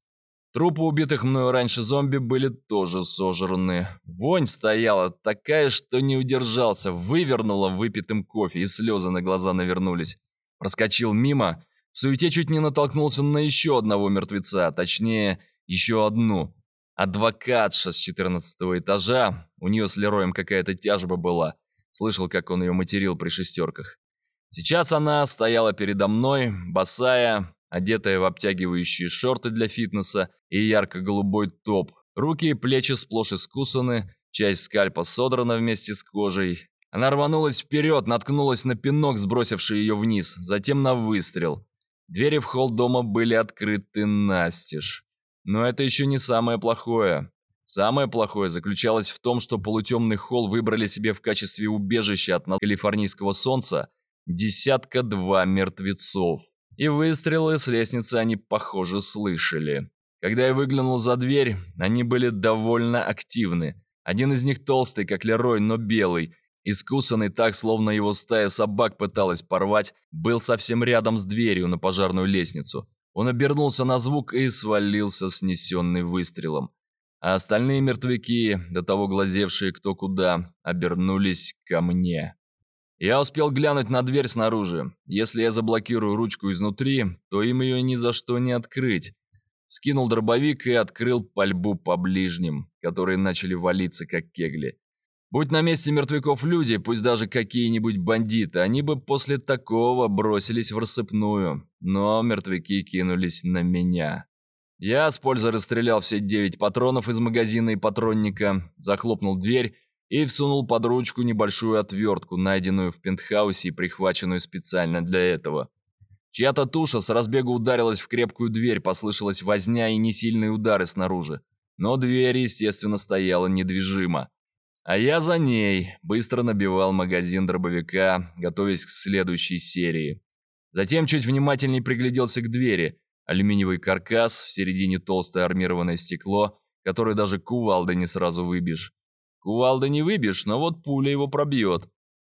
Трупы убитых мною раньше зомби были тоже сожраны. Вонь стояла такая, что не удержался, вывернула выпитым кофе, и слезы на глаза навернулись. Проскочил мимо, в суете чуть не натолкнулся на еще одного мертвеца, точнее, еще одну. Адвокатша с 14 этажа, у нее с Лероем какая-то тяжба была. Слышал, как он ее материл при шестерках. Сейчас она стояла передо мной, босая, одетая в обтягивающие шорты для фитнеса и ярко-голубой топ. Руки и плечи сплошь искусаны, часть скальпа содрана вместе с кожей. Она рванулась вперед, наткнулась на пинок, сбросивший ее вниз, затем на выстрел. Двери в холл дома были открыты настежь. Но это еще не самое плохое. Самое плохое заключалось в том, что полутемный холл выбрали себе в качестве убежища от калифорнийского солнца десятка-два мертвецов. И выстрелы с лестницы они, похоже, слышали. Когда я выглянул за дверь, они были довольно активны. Один из них толстый, как Лерой, но белый, искусанный так, словно его стая собак пыталась порвать, был совсем рядом с дверью на пожарную лестницу. Он обернулся на звук и свалился, снесенный выстрелом. А остальные мертвяки, до того глазевшие кто куда, обернулись ко мне. Я успел глянуть на дверь снаружи. Если я заблокирую ручку изнутри, то им ее ни за что не открыть. Скинул дробовик и открыл пальбу по ближним, которые начали валиться как кегли. Будь на месте мертвяков люди, пусть даже какие-нибудь бандиты, они бы после такого бросились в рассыпную. Но мертвяки кинулись на меня. Я с пользой расстрелял все девять патронов из магазина и патронника, захлопнул дверь и всунул под ручку небольшую отвертку, найденную в пентхаусе и прихваченную специально для этого. Чья-то туша с разбегу ударилась в крепкую дверь, послышалась возня и несильные удары снаружи. Но дверь, естественно, стояла недвижимо. А я за ней быстро набивал магазин дробовика, готовясь к следующей серии. Затем чуть внимательней пригляделся к двери. Алюминиевый каркас, в середине толстое армированное стекло, которое даже кувалдой не сразу выбьешь. Кувалда не выбьешь, но вот пуля его пробьет.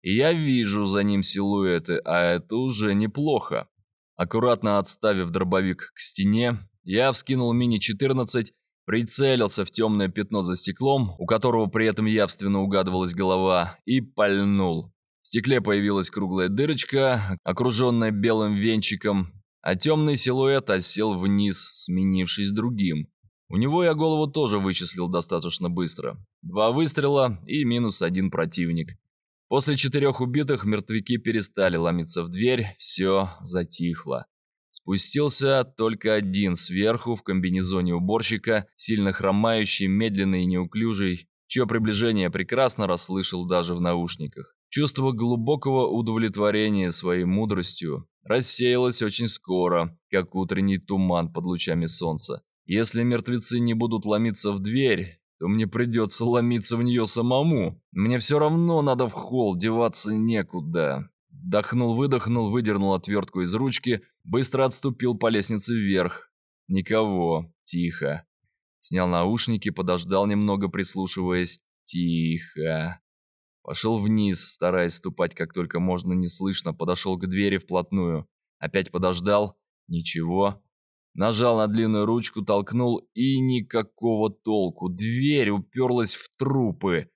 И я вижу за ним силуэты, а это уже неплохо. Аккуратно отставив дробовик к стене, я вскинул мини-14, прицелился в темное пятно за стеклом, у которого при этом явственно угадывалась голова, и пальнул. В стекле появилась круглая дырочка, окруженная белым венчиком, а темный силуэт осел вниз, сменившись другим. У него я голову тоже вычислил достаточно быстро. Два выстрела и минус один противник. После четырех убитых мертвяки перестали ломиться в дверь, все затихло. Спустился только один сверху в комбинезоне уборщика, сильно хромающий, медленный и неуклюжий, чье приближение прекрасно расслышал даже в наушниках. Чувство глубокого удовлетворения своей мудростью рассеялось очень скоро, как утренний туман под лучами солнца. Если мертвецы не будут ломиться в дверь, то мне придется ломиться в нее самому. Мне все равно надо в холл, деваться некуда. Вдохнул-выдохнул, выдернул отвертку из ручки, быстро отступил по лестнице вверх. Никого. Тихо. Снял наушники, подождал немного, прислушиваясь. Тихо. Пошел вниз, стараясь ступать как только можно неслышно, подошел к двери вплотную. Опять подождал. Ничего. Нажал на длинную ручку, толкнул, и никакого толку. Дверь уперлась в трупы.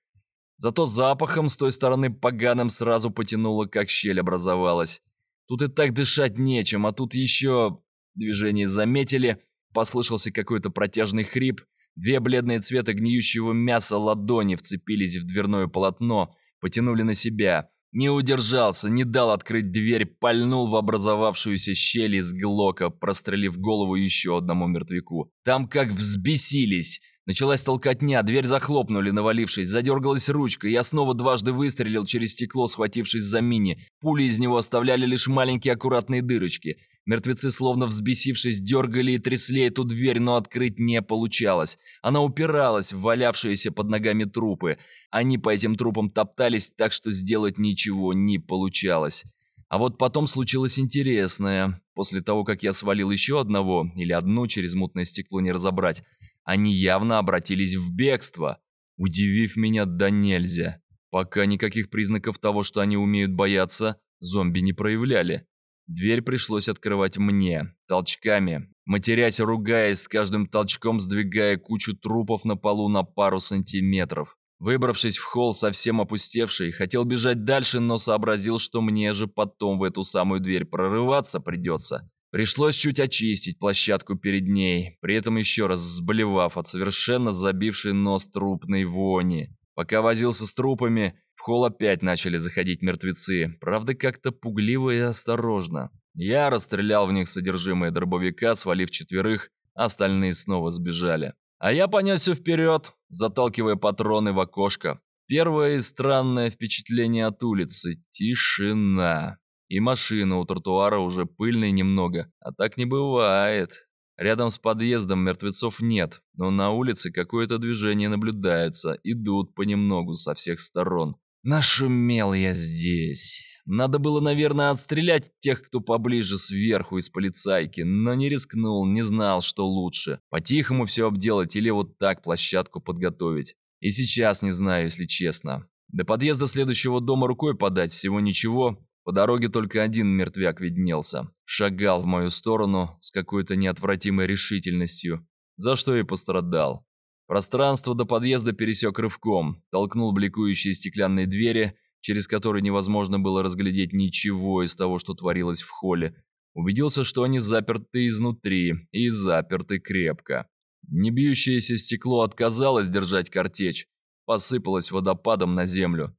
Зато запахом с той стороны поганым сразу потянуло, как щель образовалась. Тут и так дышать нечем, а тут еще... Движение заметили, послышался какой-то протяжный хрип. Две бледные цвета гниющего мяса ладони вцепились в дверное полотно, потянули на себя. Не удержался, не дал открыть дверь, пальнул в образовавшуюся щель из глока, прострелив голову еще одному мертвяку. Там как взбесились. Началась толкотня, дверь захлопнули, навалившись, задергалась ручка, я снова дважды выстрелил через стекло, схватившись за мини. Пули из него оставляли лишь маленькие аккуратные дырочки. Мертвецы, словно взбесившись, дергали и трясли эту дверь, но открыть не получалось. Она упиралась в валявшиеся под ногами трупы. Они по этим трупам топтались так, что сделать ничего не получалось. А вот потом случилось интересное. После того, как я свалил еще одного, или одну через мутное стекло не разобрать, они явно обратились в бегство, удивив меня до нельзя. Пока никаких признаков того, что они умеют бояться, зомби не проявляли. Дверь пришлось открывать мне, толчками, матерясь, ругаясь, с каждым толчком сдвигая кучу трупов на полу на пару сантиметров. Выбравшись в холл, совсем опустевший, хотел бежать дальше, но сообразил, что мне же потом в эту самую дверь прорываться придется. Пришлось чуть очистить площадку перед ней, при этом еще раз сблевав от совершенно забившей нос трупной вони. Пока возился с трупами, в холл опять начали заходить мертвецы, правда как-то пугливо и осторожно. Я расстрелял в них содержимое дробовика, свалив четверых, остальные снова сбежали. А я понесся вперед, заталкивая патроны в окошко. Первое странное впечатление от улицы – тишина. И машина у тротуара уже пыльная немного, а так не бывает. Рядом с подъездом мертвецов нет, но на улице какое-то движение наблюдается, идут понемногу со всех сторон. Нашумел я здесь. Надо было, наверное, отстрелять тех, кто поближе сверху из полицайки, но не рискнул, не знал, что лучше. По-тихому все обделать или вот так площадку подготовить. И сейчас не знаю, если честно. До подъезда следующего дома рукой подать всего ничего. По дороге только один мертвяк виднелся. Шагал в мою сторону с какой-то неотвратимой решительностью, за что и пострадал. Пространство до подъезда пересек рывком, толкнул бликующие стеклянные двери, через которые невозможно было разглядеть ничего из того, что творилось в холле. Убедился, что они заперты изнутри и заперты крепко. Небьющееся стекло отказалось держать картечь, посыпалось водопадом на землю.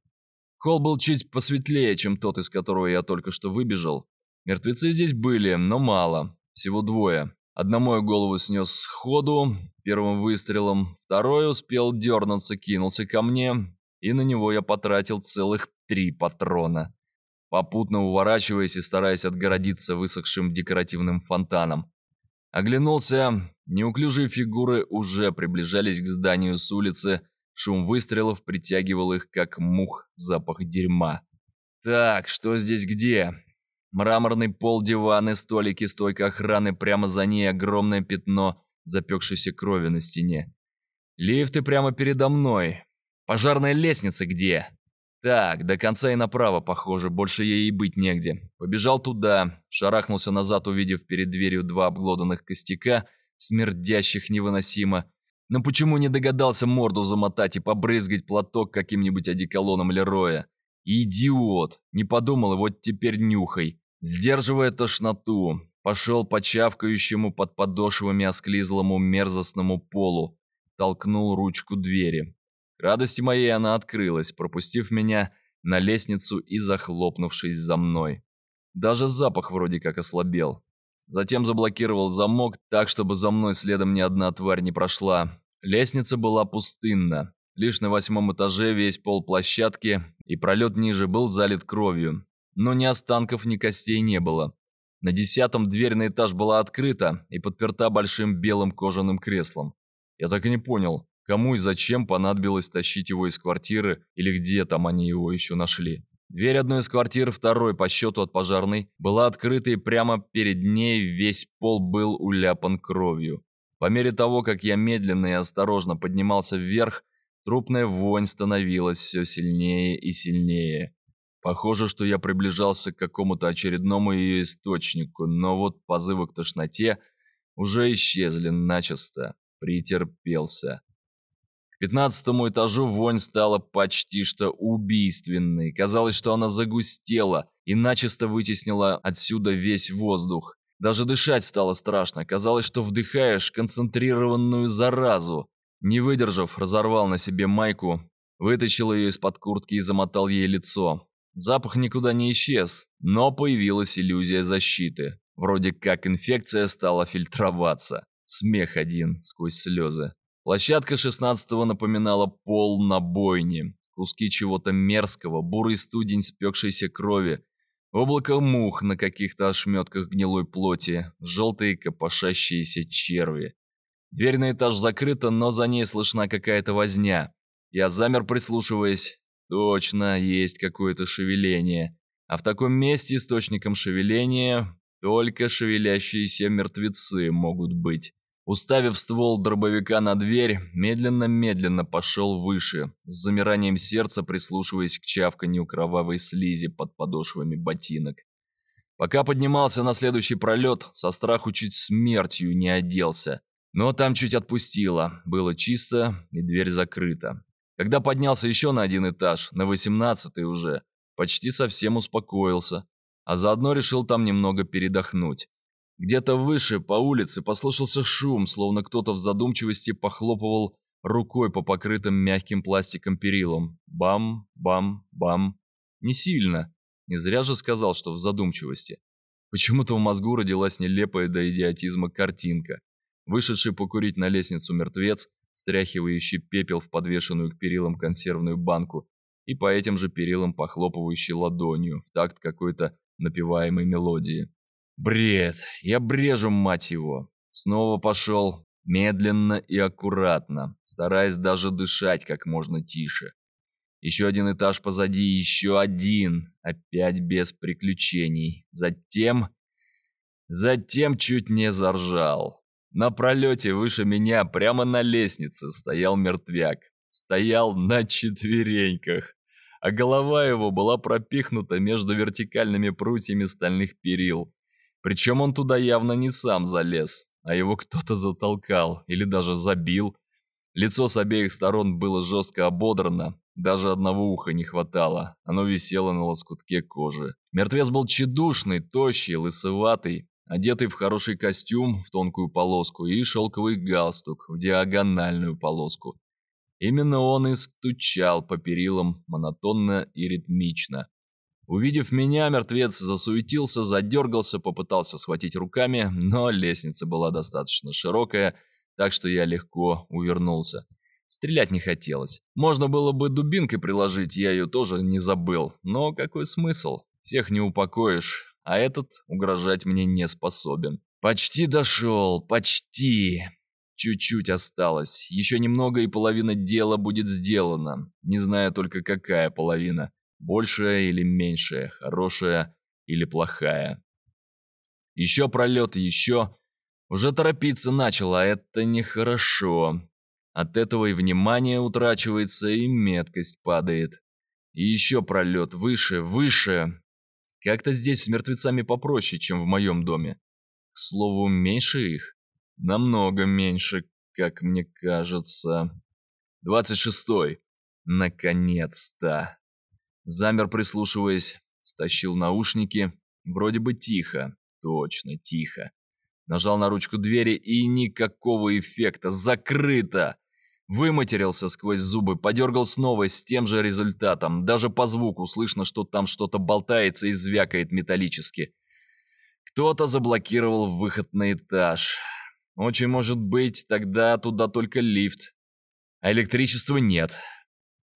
Холл был чуть посветлее, чем тот, из которого я только что выбежал. Мертвецы здесь были, но мало, всего двое. Одному я голову снес сходу, первым выстрелом, второй успел дернуться, кинулся ко мне, и на него я потратил целых три патрона, попутно уворачиваясь и стараясь отгородиться высохшим декоративным фонтаном. Оглянулся, неуклюжие фигуры уже приближались к зданию с улицы, шум выстрелов притягивал их, как мух, запах дерьма. «Так, что здесь где?» Мраморный пол, диваны, столики, стойка охраны, прямо за ней огромное пятно запекшейся крови на стене. Лифты прямо передо мной. Пожарная лестница где? Так, до конца и направо, похоже, больше ей и быть негде. Побежал туда, шарахнулся назад, увидев перед дверью два обглоданных костяка, смердящих невыносимо. Но почему не догадался морду замотать и побрызгать платок каким-нибудь одеколоном Лероя? Идиот! Не подумал, вот теперь нюхай. Сдерживая тошноту, пошел по чавкающему под подошвами осклизлому мерзостному полу, толкнул ручку двери. Радости моей она открылась, пропустив меня на лестницу и захлопнувшись за мной. Даже запах вроде как ослабел. Затем заблокировал замок так, чтобы за мной следом ни одна тварь не прошла. Лестница была пустынна. Лишь на восьмом этаже весь пол площадки и пролет ниже был залит кровью. Но ни останков, ни костей не было. На десятом дверь на этаж была открыта и подперта большим белым кожаным креслом. Я так и не понял, кому и зачем понадобилось тащить его из квартиры или где там они его еще нашли. Дверь одной из квартир, второй по счету от пожарной, была открыта и прямо перед ней весь пол был уляпан кровью. По мере того, как я медленно и осторожно поднимался вверх, трупная вонь становилась все сильнее и сильнее. Похоже, что я приближался к какому-то очередному ее источнику, но вот позывы к тошноте уже исчезли начисто. Претерпелся. К пятнадцатому этажу вонь стала почти что убийственной. Казалось, что она загустела и начисто вытеснила отсюда весь воздух. Даже дышать стало страшно. Казалось, что вдыхаешь концентрированную заразу. Не выдержав, разорвал на себе майку, вытащил ее из-под куртки и замотал ей лицо. Запах никуда не исчез, но появилась иллюзия защиты. Вроде как инфекция стала фильтроваться. Смех один сквозь слезы. Площадка шестнадцатого напоминала пол на бойне. Куски чего-то мерзкого, бурый студень спекшейся крови, облако мух на каких-то ошметках гнилой плоти, желтые копошащиеся черви. Дверь на этаж закрыта, но за ней слышна какая-то возня. Я замер, прислушиваясь. Точно, есть какое-то шевеление. А в таком месте источником шевеления только шевелящиеся мертвецы могут быть. Уставив ствол дробовика на дверь, медленно-медленно пошел выше, с замиранием сердца прислушиваясь к чавканью кровавой слизи под подошвами ботинок. Пока поднимался на следующий пролет, со страху чуть смертью не оделся. Но там чуть отпустило, было чисто и дверь закрыта. Когда поднялся еще на один этаж, на восемнадцатый уже, почти совсем успокоился, а заодно решил там немного передохнуть. Где-то выше, по улице, послышался шум, словно кто-то в задумчивости похлопывал рукой по покрытым мягким пластиком перилам. Бам, бам, бам. Не сильно. Не зря же сказал, что в задумчивости. Почему-то в мозгу родилась нелепая до идиотизма картинка. Вышедший покурить на лестницу мертвец, стряхивающий пепел в подвешенную к перилам консервную банку и по этим же перилам похлопывающий ладонью в такт какой-то напеваемой мелодии. Бред, я брежу, мать его. Снова пошел, медленно и аккуратно, стараясь даже дышать как можно тише. Еще один этаж позади, еще один, опять без приключений. Затем... Затем чуть не заржал. На пролете выше меня, прямо на лестнице, стоял мертвяк. Стоял на четвереньках, а голова его была пропихнута между вертикальными прутьями стальных перил. Причем он туда явно не сам залез, а его кто-то затолкал или даже забил. Лицо с обеих сторон было жестко ободрано, даже одного уха не хватало, оно висело на лоскутке кожи. Мертвец был тщедушный, тощий, лысоватый, одетый в хороший костюм в тонкую полоску и шелковый галстук в диагональную полоску. Именно он и стучал по перилам монотонно и ритмично. Увидев меня, мертвец засуетился, задергался, попытался схватить руками, но лестница была достаточно широкая, так что я легко увернулся. Стрелять не хотелось. Можно было бы дубинкой приложить, я ее тоже не забыл. Но какой смысл? Всех не упокоишь, а этот угрожать мне не способен. Почти дошел, почти. Чуть-чуть осталось. Еще немного и половина дела будет сделана. Не знаю только какая половина. Большая или меньшая, хорошая или плохая. Еще пролет, еще. Уже торопиться начал, а это нехорошо. От этого и внимание утрачивается, и меткость падает. И еще пролет, выше, выше. Как-то здесь с мертвецами попроще, чем в моем доме. К слову, меньше их? Намного меньше, как мне кажется. Двадцать шестой. Наконец-то. Замер, прислушиваясь, стащил наушники. Вроде бы тихо, точно тихо. Нажал на ручку двери и никакого эффекта. Закрыто! Выматерился сквозь зубы, подергал снова с тем же результатом. Даже по звуку слышно, что там что-то болтается и звякает металлически. Кто-то заблокировал выход на этаж. Очень может быть, тогда туда только лифт. А электричества нет.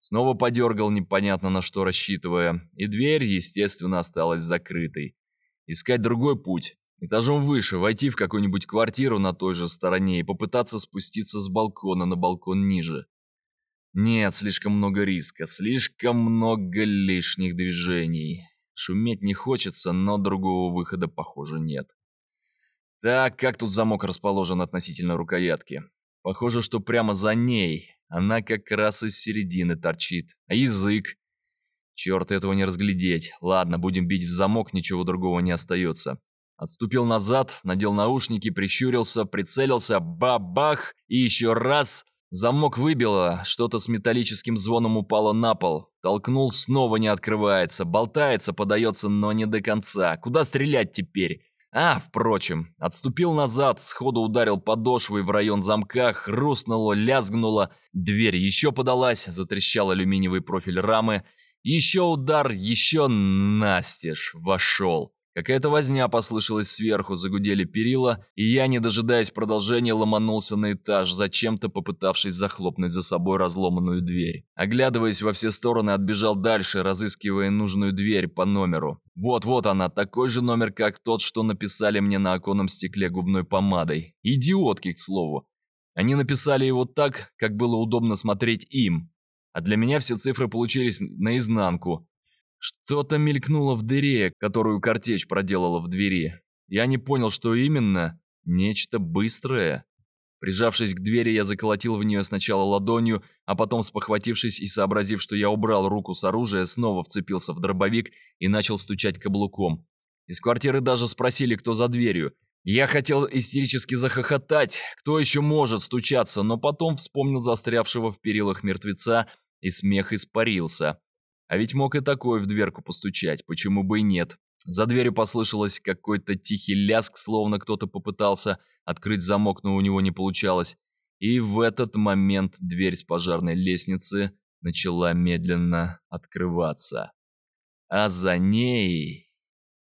Снова подергал, непонятно на что рассчитывая, и дверь, естественно, осталась закрытой. Искать другой путь. Этажом выше, войти в какую-нибудь квартиру на той же стороне и попытаться спуститься с балкона на балкон ниже. Нет, слишком много риска, слишком много лишних движений. Шуметь не хочется, но другого выхода, похоже, нет. Так, как тут замок расположен относительно рукоятки? Похоже, что прямо за ней. Она как раз из середины торчит. А язык? Черт, этого не разглядеть. Ладно, будем бить в замок, ничего другого не остается. Отступил назад, надел наушники, прищурился, прицелился, бабах, и еще раз. Замок выбило, что-то с металлическим звоном упало на пол. Толкнул, снова не открывается, болтается, подается, но не до конца. Куда стрелять теперь? А, впрочем, отступил назад, сходу ударил подошвой в район замка, хрустнуло, лязгнуло. Дверь еще подалась, затрещал алюминиевый профиль рамы. Еще удар, еще настежь, вошел. Какая-то возня послышалась сверху, загудели перила, и я, не дожидаясь продолжения, ломанулся на этаж, зачем-то попытавшись захлопнуть за собой разломанную дверь. Оглядываясь во все стороны, отбежал дальше, разыскивая нужную дверь по номеру. Вот-вот она, такой же номер, как тот, что написали мне на оконном стекле губной помадой. Идиотки, к слову. Они написали его так, как было удобно смотреть им. А для меня все цифры получились наизнанку. Что-то мелькнуло в дыре, которую картечь проделала в двери. Я не понял, что именно. Нечто быстрое. Прижавшись к двери, я заколотил в нее сначала ладонью, а потом, спохватившись и сообразив, что я убрал руку с оружия, снова вцепился в дробовик и начал стучать каблуком. Из квартиры даже спросили, кто за дверью. Я хотел истерически захохотать, кто еще может стучаться, но потом вспомнил застрявшего в перилах мертвеца, и смех испарился. А ведь мог и такое в дверку постучать, почему бы и нет. За дверью послышалось какой-то тихий ляск, словно кто-то попытался открыть замок, но у него не получалось. И в этот момент дверь с пожарной лестницы начала медленно открываться. А за ней...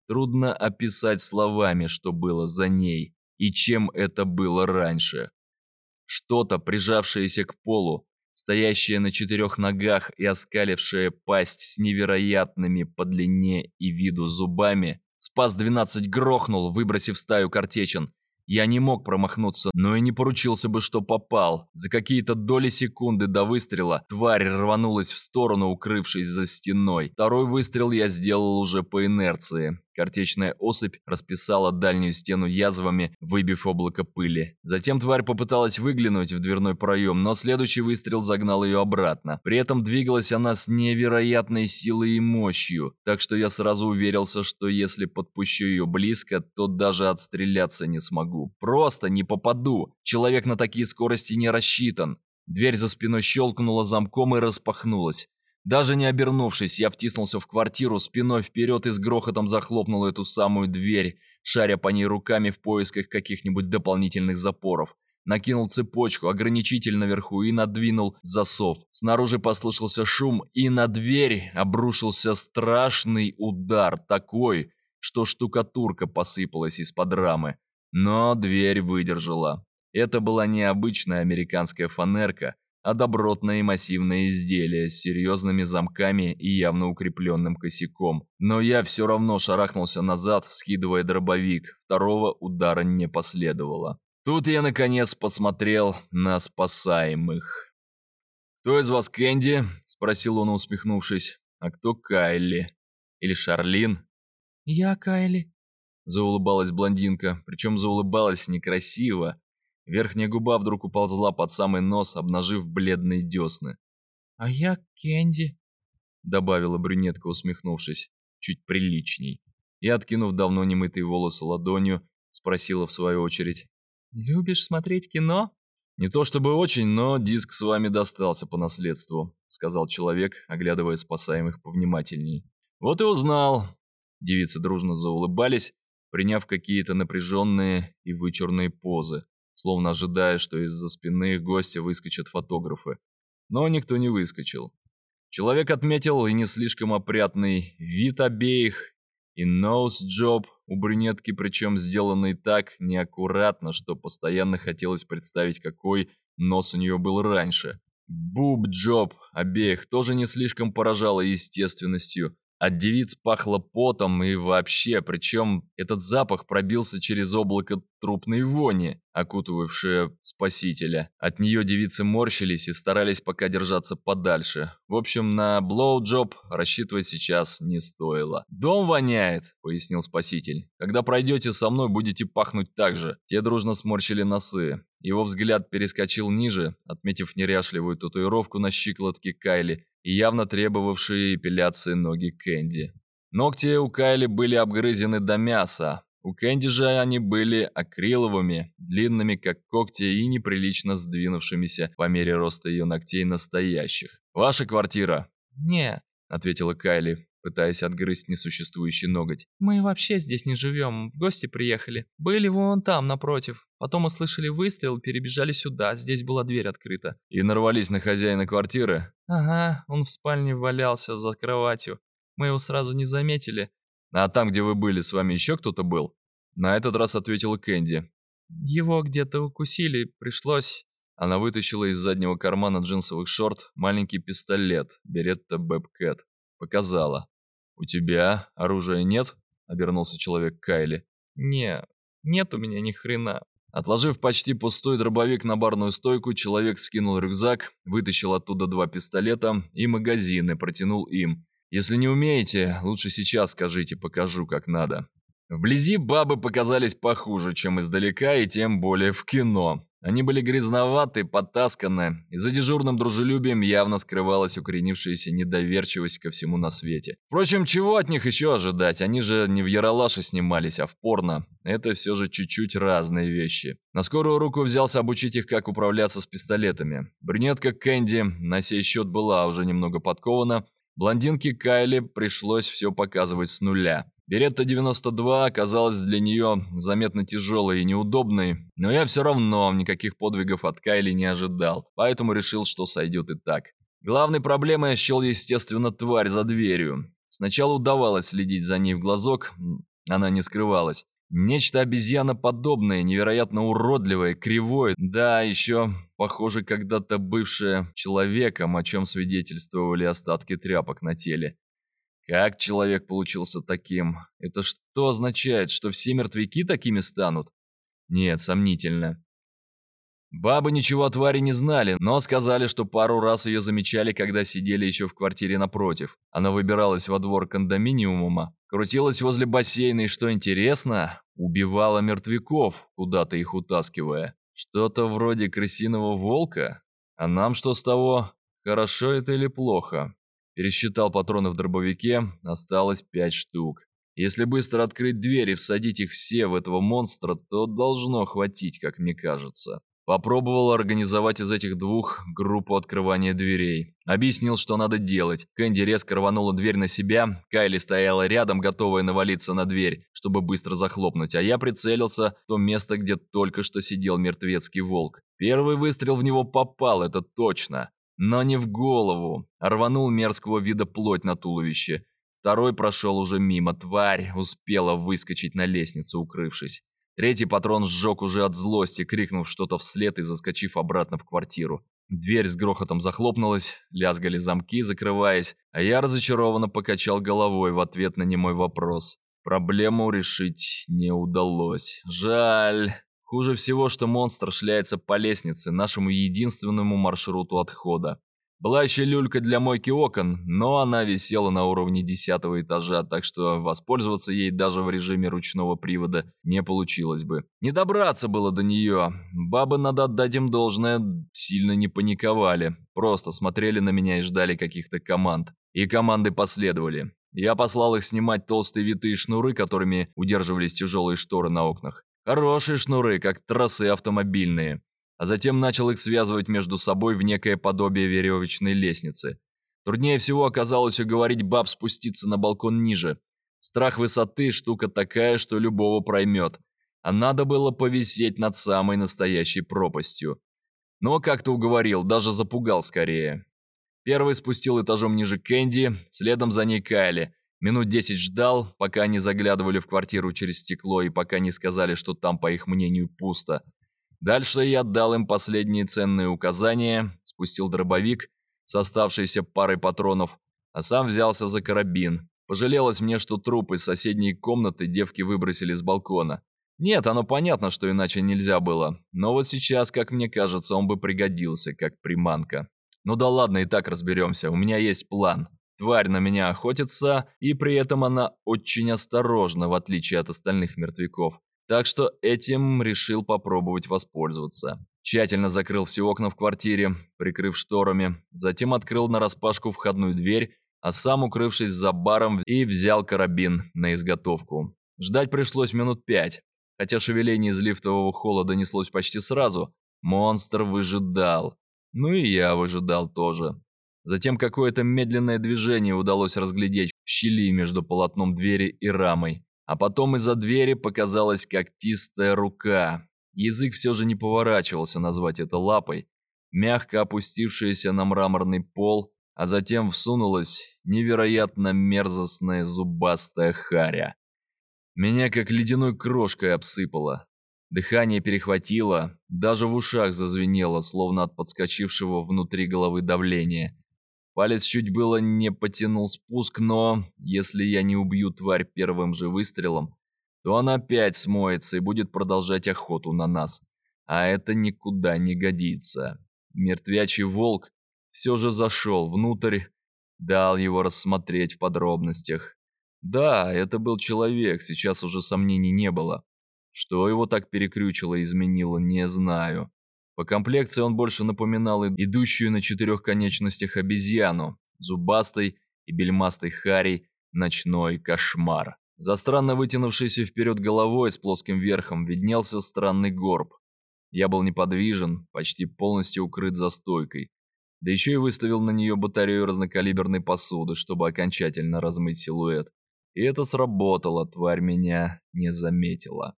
Трудно описать словами, что было за ней и чем это было раньше. Что-то, прижавшееся к полу, стоящая на четырех ногах и оскалившая пасть с невероятными по длине и виду зубами, Спас-12 грохнул, выбросив стаю картечен. Я не мог промахнуться, но и не поручился бы, что попал. За какие-то доли секунды до выстрела тварь рванулась в сторону, укрывшись за стеной. Второй выстрел я сделал уже по инерции. Картечная особь расписала дальнюю стену язвами, выбив облако пыли. Затем тварь попыталась выглянуть в дверной проем, но следующий выстрел загнал ее обратно. При этом двигалась она с невероятной силой и мощью, так что я сразу уверился, что если подпущу ее близко, то даже отстреляться не смогу. Просто не попаду. Человек на такие скорости не рассчитан. Дверь за спиной щелкнула замком и распахнулась. Даже не обернувшись, я втиснулся в квартиру спиной вперед и с грохотом захлопнул эту самую дверь, шаря по ней руками в поисках каких-нибудь дополнительных запоров. Накинул цепочку, ограничитель наверху и надвинул засов. Снаружи послышался шум, и на дверь обрушился страшный удар, такой, что штукатурка посыпалась из-под рамы. Но дверь выдержала. Это была необычная американская фанерка, а добротное и массивное изделие с серьезными замками и явно укрепленным косяком. Но я все равно шарахнулся назад, вскидывая дробовик. Второго удара не последовало. Тут я, наконец, посмотрел на спасаемых. «Кто из вас Кэнди?» – спросил он, усмехнувшись. «А кто Кайли? Или Шарлин?» «Я Кайли», – заулыбалась блондинка. Причем заулыбалась некрасиво, Верхняя губа вдруг уползла под самый нос, обнажив бледные десны. «А я Кенди», — добавила брюнетка, усмехнувшись, чуть приличней. И, откинув давно немытые волосы ладонью, спросила в свою очередь. «Любишь смотреть кино?» «Не то чтобы очень, но диск с вами достался по наследству», — сказал человек, оглядывая спасаемых повнимательней. «Вот и узнал». Девицы дружно заулыбались, приняв какие-то напряженные и вычурные позы словно ожидая, что из-за спины гостя выскочат фотографы. Но никто не выскочил. Человек отметил и не слишком опрятный вид обеих, и ноус-джоб у брюнетки, причем сделанный так неаккуратно, что постоянно хотелось представить, какой нос у нее был раньше. Буб-джоб обеих тоже не слишком поражала естественностью, от девиц пахло потом и вообще, причем этот запах пробился через облако трупной вони, окутывавшее спасителя. От нее девицы морщились и старались пока держаться подальше. В общем, на блоуджоп рассчитывать сейчас не стоило. «Дом воняет», — пояснил спаситель. «Когда пройдете со мной, будете пахнуть так же». Те дружно сморщили носы. Его взгляд перескочил ниже, отметив неряшливую татуировку на щиколотке Кайли и явно требовавшие эпиляции ноги Кэнди. Ногти у Кайли были обгрызены до мяса, у Кэнди же они были акриловыми, длинными как когти и неприлично сдвинувшимися по мере роста ее ногтей настоящих. «Ваша квартира?» «Не», — ответила Кайли, пытаясь отгрызть несуществующий ноготь. «Мы вообще здесь не живем, в гости приехали. Были вон там, напротив. Потом услышали выстрел, перебежали сюда, здесь была дверь открыта». «И нарвались на хозяина квартиры?» «Ага, он в спальне валялся за кроватью. Мы его сразу не заметили». «А там, где вы были, с вами еще кто-то был?» На этот раз ответила Кэнди. «Его где-то укусили, пришлось...» Она вытащила из заднего кармана джинсовых шорт маленький пистолет Беретта Бэбкэт. Показала. «У тебя оружия нет?» — обернулся человек Кайли. «Не, нет у меня ни хрена». Отложив почти пустой дробовик на барную стойку, человек скинул рюкзак, вытащил оттуда два пистолета и магазины, протянул им. «Если не умеете, лучше сейчас скажите, покажу, как надо». Вблизи бабы показались похуже, чем издалека, и тем более в кино. Они были грязноваты, потасканы, и за дежурным дружелюбием явно скрывалась укоренившаяся недоверчивость ко всему на свете. Впрочем, чего от них еще ожидать? Они же не в Яралаше снимались, а в порно. Это все же чуть-чуть разные вещи. На скорую руку взялся обучить их, как управляться с пистолетами. Брюнетка Кэнди на сей счет была уже немного подкована. Блондинке Кайли пришлось все показывать с нуля. Беретта 92 оказалась для нее заметно тяжелой и неудобной, но я все равно никаких подвигов от Кайли не ожидал, поэтому решил, что сойдет и так. Главной проблемой счел, естественно, тварь за дверью. Сначала удавалось следить за ней в глазок, она не скрывалась. Нечто обезьяноподобное, невероятно уродливое, кривое, да, еще, похоже, когда-то бывшее человеком, о чем свидетельствовали остатки тряпок на теле. Как человек получился таким? Это что означает, что все мертвяки такими станут? Нет, сомнительно. Бабы ничего о твари не знали, но сказали, что пару раз ее замечали, когда сидели еще в квартире напротив. Она выбиралась во двор кондоминиума, крутилась возле бассейна и, что интересно, убивала мертвяков, куда-то их утаскивая. Что-то вроде крысиного волка? А нам что с того? Хорошо это или плохо? Пересчитал патроны в дробовике, осталось пять штук. Если быстро открыть дверь и всадить их все в этого монстра, то должно хватить, как мне кажется. Попробовал организовать из этих двух группу открывания дверей. Объяснил, что надо делать. Кэнди резко рванула дверь на себя, Кайли стояла рядом, готовая навалиться на дверь, чтобы быстро захлопнуть, а я прицелился в то место, где только что сидел мертвецкий волк. Первый выстрел в него попал, это точно. Но не в голову. Рванул мерзкого вида плоть на туловище. Второй прошел уже мимо. Тварь успела выскочить на лестницу, укрывшись. Третий патрон сжег уже от злости, крикнув что-то вслед и заскочив обратно в квартиру. Дверь с грохотом захлопнулась, лязгали замки, закрываясь, а я разочарованно покачал головой в ответ на немой вопрос. Проблему решить не удалось. Жаль. Хуже всего, что монстр шляется по лестнице, нашему единственному маршруту отхода. Была еще люлька для мойки окон, но она висела на уровне десятого этажа, так что воспользоваться ей даже в режиме ручного привода не получилось бы. Не добраться было до нее. Бабы, надо отдать им должное, сильно не паниковали. Просто смотрели на меня и ждали каких-то команд. И команды последовали. Я послал их снимать толстые витые шнуры, которыми удерживались тяжелые шторы на окнах. Хорошие шнуры, как трассы автомобильные. А затем начал их связывать между собой в некое подобие веревочной лестницы. Труднее всего оказалось уговорить баб спуститься на балкон ниже. Страх высоты – штука такая, что любого проймет. А надо было повисеть над самой настоящей пропастью. Но как-то уговорил, даже запугал скорее. Первый спустил этажом ниже Кэнди, следом за ней Кайли. Минут десять ждал, пока они заглядывали в квартиру через стекло и пока не сказали, что там, по их мнению, пусто. Дальше я дал им последние ценные указания, спустил дробовик с оставшейся парой патронов, а сам взялся за карабин. Пожалелось мне, что труп из соседней комнаты девки выбросили с балкона. Нет, оно понятно, что иначе нельзя было. Но вот сейчас, как мне кажется, он бы пригодился, как приманка. Ну да ладно, и так разберемся. У меня есть план. Тварь на меня охотится, и при этом она очень осторожна, в отличие от остальных мертвяков. Так что этим решил попробовать воспользоваться. Тщательно закрыл все окна в квартире, прикрыв шторами, затем открыл нараспашку входную дверь, а сам, укрывшись за баром, и взял карабин на изготовку. Ждать пришлось минут пять. Хотя шевеление из лифтового холла донеслось почти сразу, монстр выжидал. Ну и я выжидал тоже. Затем какое-то медленное движение удалось разглядеть в щели между полотном двери и рамой. А потом из-за двери показалась когтистая рука. Язык все же не поворачивался назвать это лапой. Мягко опустившаяся на мраморный пол, а затем всунулась невероятно мерзостная зубастая харя. Меня как ледяной крошкой обсыпало. Дыхание перехватило, даже в ушах зазвенело, словно от подскочившего внутри головы давления. Палец чуть было не потянул спуск, но если я не убью тварь первым же выстрелом, то она опять смоется и будет продолжать охоту на нас. А это никуда не годится. Мертвячий волк все же зашел внутрь, дал его рассмотреть в подробностях. Да, это был человек, сейчас уже сомнений не было. Что его так перекрючило и изменило, не знаю. По комплекции он больше напоминал идущую на четырех конечностях обезьяну, зубастой и бельмастой харей, ночной кошмар. За странно вытянувшейся вперед головой с плоским верхом виднелся странный горб. Я был неподвижен, почти полностью укрыт за стойкой. Да еще и выставил на нее батарею разнокалиберной посуды, чтобы окончательно размыть силуэт. И это сработало, тварь меня не заметила.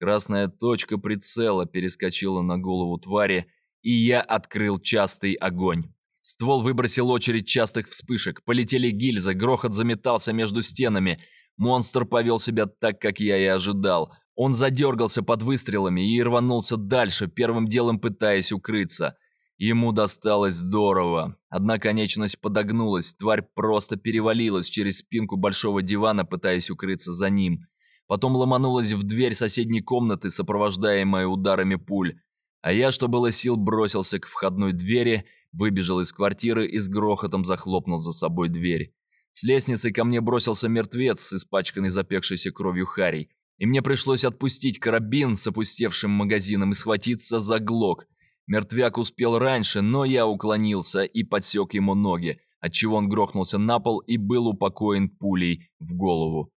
Красная точка прицела перескочила на голову твари, и я открыл частый огонь. Ствол выбросил очередь частых вспышек, полетели гильзы, грохот заметался между стенами. Монстр повел себя так, как я и ожидал. Он задергался под выстрелами и рванулся дальше, первым делом пытаясь укрыться. Ему досталось здорово. Одна конечность подогнулась, тварь просто перевалилась через спинку большого дивана, пытаясь укрыться за ним потом ломанулась в дверь соседней комнаты, сопровождаемая ударами пуль. А я, что было сил, бросился к входной двери, выбежал из квартиры и с грохотом захлопнул за собой дверь. С лестницы ко мне бросился мертвец с испачканной запекшейся кровью Харей. И мне пришлось отпустить карабин с опустевшим магазином и схватиться за глок. Мертвяк успел раньше, но я уклонился и подсек ему ноги, отчего он грохнулся на пол и был упокоен пулей в голову.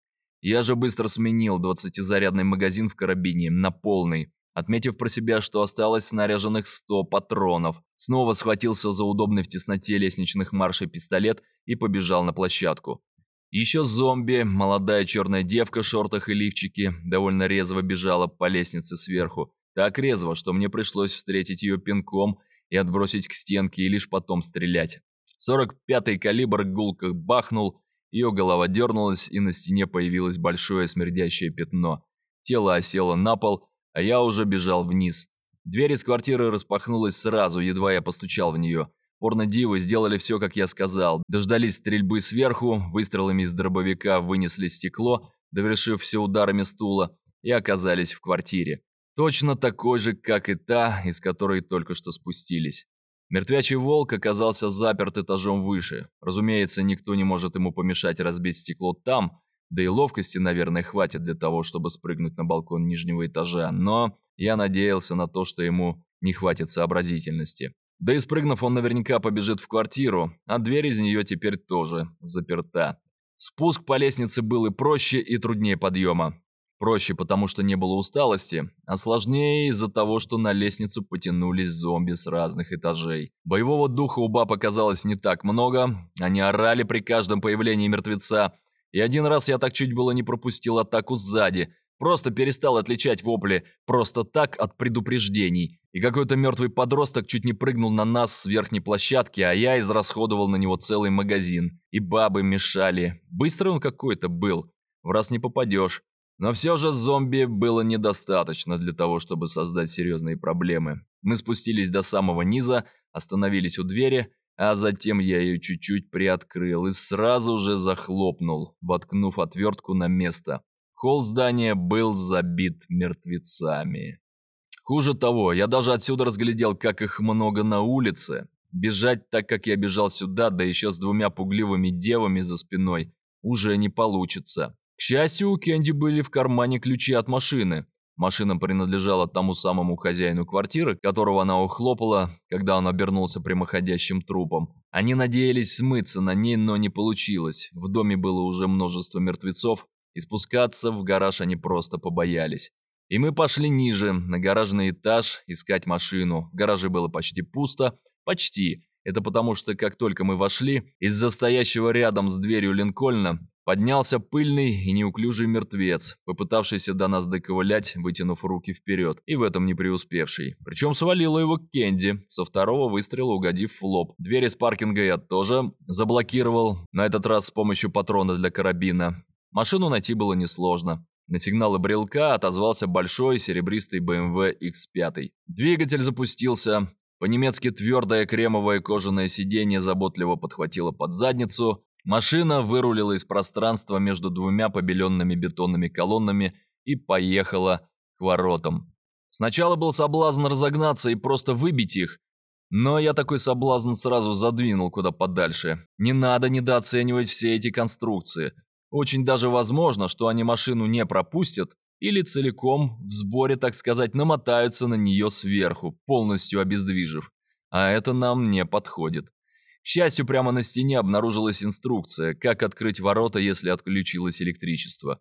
Я же быстро сменил 20-зарядный магазин в карабине на полный, отметив про себя, что осталось снаряженных 100 патронов. Снова схватился за удобный в тесноте лестничных маршей пистолет и побежал на площадку. Еще зомби, молодая черная девка в шортах и лифчике, довольно резво бежала по лестнице сверху. Так резво, что мне пришлось встретить ее пинком и отбросить к стенке и лишь потом стрелять. 45-й калибр гулко бахнул, ее голова дернулась, и на стене появилось большое смердящее пятно. Тело осело на пол, а я уже бежал вниз. Дверь из квартиры распахнулась сразу, едва я постучал в нее. Порно-дивы сделали все, как я сказал. Дождались стрельбы сверху, выстрелами из дробовика вынесли стекло, довершив все ударами стула, и оказались в квартире. Точно такой же, как и та, из которой только что спустились. Мертвячий волк оказался заперт этажом выше. Разумеется, никто не может ему помешать разбить стекло там, да и ловкости, наверное, хватит для того, чтобы спрыгнуть на балкон нижнего этажа, но я надеялся на то, что ему не хватит сообразительности. Да и спрыгнув, он наверняка побежит в квартиру, а дверь из нее теперь тоже заперта. Спуск по лестнице был и проще, и труднее подъема. Проще, потому что не было усталости, а сложнее из-за того, что на лестницу потянулись зомби с разных этажей. Боевого духа у баб оказалось не так много, они орали при каждом появлении мертвеца, и один раз я так чуть было не пропустил атаку сзади, просто перестал отличать вопли просто так от предупреждений. И какой-то мертвый подросток чуть не прыгнул на нас с верхней площадки, а я израсходовал на него целый магазин. И бабы мешали. Быстрый он какой-то был. В раз не попадешь. Но все же зомби было недостаточно для того, чтобы создать серьезные проблемы. Мы спустились до самого низа, остановились у двери, а затем я ее чуть-чуть приоткрыл и сразу же захлопнул, воткнув отвертку на место. Холл здания был забит мертвецами. Хуже того, я даже отсюда разглядел, как их много на улице. Бежать так, как я бежал сюда, да еще с двумя пугливыми девами за спиной, уже не получится. К счастью, у Кенди были в кармане ключи от машины. Машина принадлежала тому самому хозяину квартиры, которого она ухлопала, когда он обернулся прямоходящим трупом. Они надеялись смыться на ней, но не получилось. В доме было уже множество мертвецов, и спускаться в гараж они просто побоялись. И мы пошли ниже, на гаражный этаж, искать машину. В гараже было почти пусто. Почти. Это потому, что как только мы вошли, из-за стоящего рядом с дверью Линкольна Поднялся пыльный и неуклюжий мертвец, попытавшийся до нас доковылять, вытянув руки вперед, и в этом не преуспевший. Причем свалило его Кенди, со второго выстрела угодив в лоб. Дверь из паркинга я тоже заблокировал, на этот раз с помощью патрона для карабина. Машину найти было несложно. На сигналы брелка отозвался большой серебристый BMW X5. Двигатель запустился. По-немецки твердое кремовое кожаное сиденье заботливо подхватило под задницу, Машина вырулила из пространства между двумя побеленными бетонными колоннами и поехала к воротам. Сначала был соблазн разогнаться и просто выбить их, но я такой соблазн сразу задвинул куда подальше. Не надо недооценивать все эти конструкции. Очень даже возможно, что они машину не пропустят или целиком в сборе, так сказать, намотаются на нее сверху, полностью обездвижив. А это нам не подходит. К счастью, прямо на стене обнаружилась инструкция, как открыть ворота, если отключилось электричество.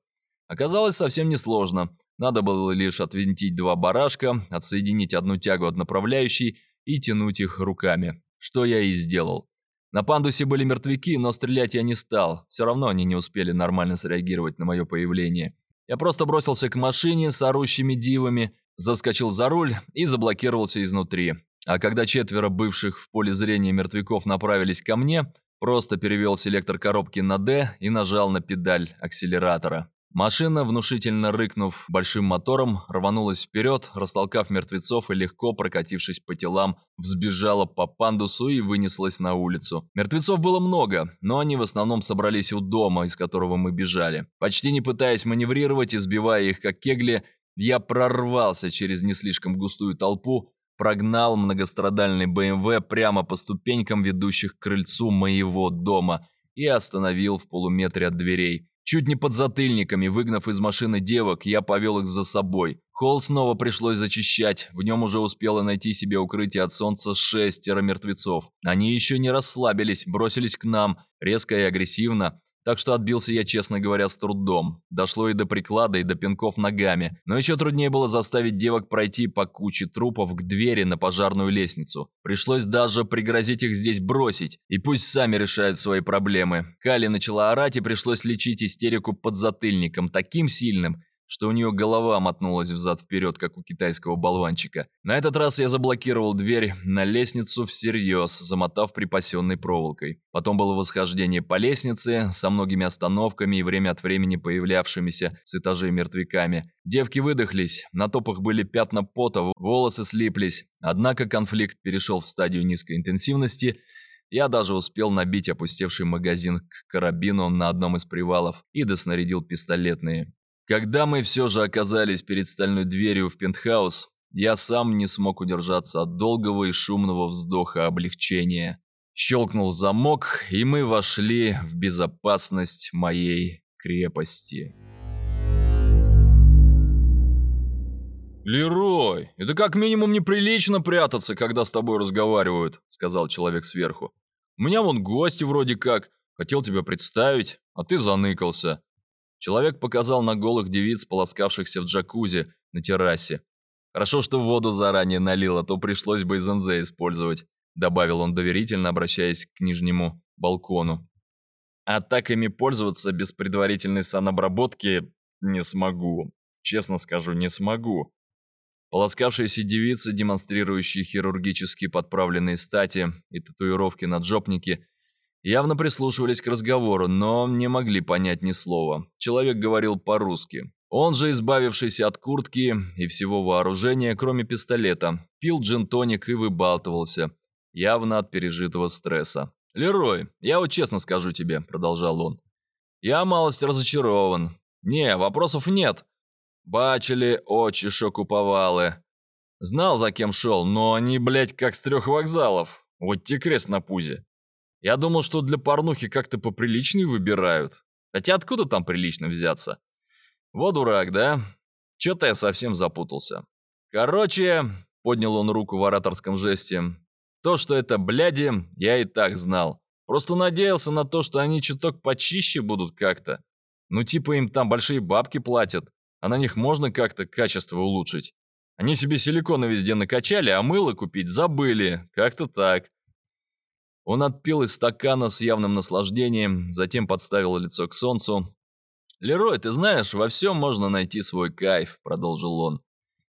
Оказалось совсем несложно. Надо было лишь отвинтить два барашка, отсоединить одну тягу от направляющей и тянуть их руками. Что я и сделал. На пандусе были мертвяки, но стрелять я не стал. Все равно они не успели нормально среагировать на мое появление. Я просто бросился к машине с орущими дивами, заскочил за руль и заблокировался изнутри. А когда четверо бывших в поле зрения мертвяков направились ко мне, просто перевел селектор коробки на D и нажал на педаль акселератора. Машина, внушительно рыкнув большим мотором, рванулась вперед, растолкав мертвецов и легко прокатившись по телам, взбежала по пандусу и вынеслась на улицу. Мертвецов было много, но они в основном собрались у дома, из которого мы бежали. Почти не пытаясь маневрировать, избивая их как кегли, я прорвался через не слишком густую толпу, прогнал многострадальный БМВ прямо по ступенькам, ведущих к крыльцу моего дома, и остановил в полуметре от дверей. Чуть не под затыльниками, выгнав из машины девок, я повел их за собой. Холл снова пришлось зачищать, в нем уже успело найти себе укрытие от солнца шестеро мертвецов. Они еще не расслабились, бросились к нам, резко и агрессивно, так что отбился я, честно говоря, с трудом. Дошло и до приклада, и до пинков ногами. Но еще труднее было заставить девок пройти по куче трупов к двери на пожарную лестницу. Пришлось даже пригрозить их здесь бросить. И пусть сами решают свои проблемы. Кали начала орать, и пришлось лечить истерику под затыльником, таким сильным, что у нее голова мотнулась взад-вперед, как у китайского болванчика. На этот раз я заблокировал дверь на лестницу всерьез, замотав припасенной проволокой. Потом было восхождение по лестнице, со многими остановками и время от времени появлявшимися с этажей мертвяками. Девки выдохлись, на топах были пятна пота, волосы слиплись. Однако конфликт перешел в стадию низкой интенсивности – я даже успел набить опустевший магазин к карабину на одном из привалов и доснарядил пистолетные. Когда мы все же оказались перед стальной дверью в пентхаус, я сам не смог удержаться от долгого и шумного вздоха облегчения. Щелкнул замок, и мы вошли в безопасность моей крепости. «Лерой, это как минимум неприлично прятаться, когда с тобой разговаривают», — сказал человек сверху. «У меня вон гости вроде как. Хотел тебя представить, а ты заныкался. Человек показал на голых девиц, полоскавшихся в джакузи на террасе. «Хорошо, что воду заранее налил, а то пришлось бы из НЗ использовать», добавил он доверительно, обращаясь к нижнему балкону. «А так ими пользоваться без предварительной санобработки не смогу. Честно скажу, не смогу. Полоскавшиеся девицы, демонстрирующие хирургически подправленные стати и татуировки на джопнике, явно прислушивались к разговору, но не могли понять ни слова. Человек говорил по-русски. Он же, избавившийся от куртки и всего вооружения, кроме пистолета, пил джин-тоник и выбалтывался, явно от пережитого стресса. «Лерой, я вот честно скажу тебе», — продолжал он. «Я малость разочарован. Не, вопросов нет. Бачили очи, що куповали. Знал, за кем шел, но они, блядь, как с трех вокзалов. Вот те крест на пузе. Я думал, что для порнухи как-то поприличнее выбирают. Хотя откуда там прилично взяться? Вот дурак, да? Чё-то я совсем запутался. Короче, поднял он руку в ораторском жесте. То, что это бляди, я и так знал. Просто надеялся на то, что они чуток почище будут как-то. Ну типа им там большие бабки платят, а на них можно как-то качество улучшить. Они себе силикона везде накачали, а мыло купить забыли. Как-то так. Он отпил из стакана с явным наслаждением, затем подставил лицо к солнцу. «Лерой, ты знаешь, во всем можно найти свой кайф», — продолжил он.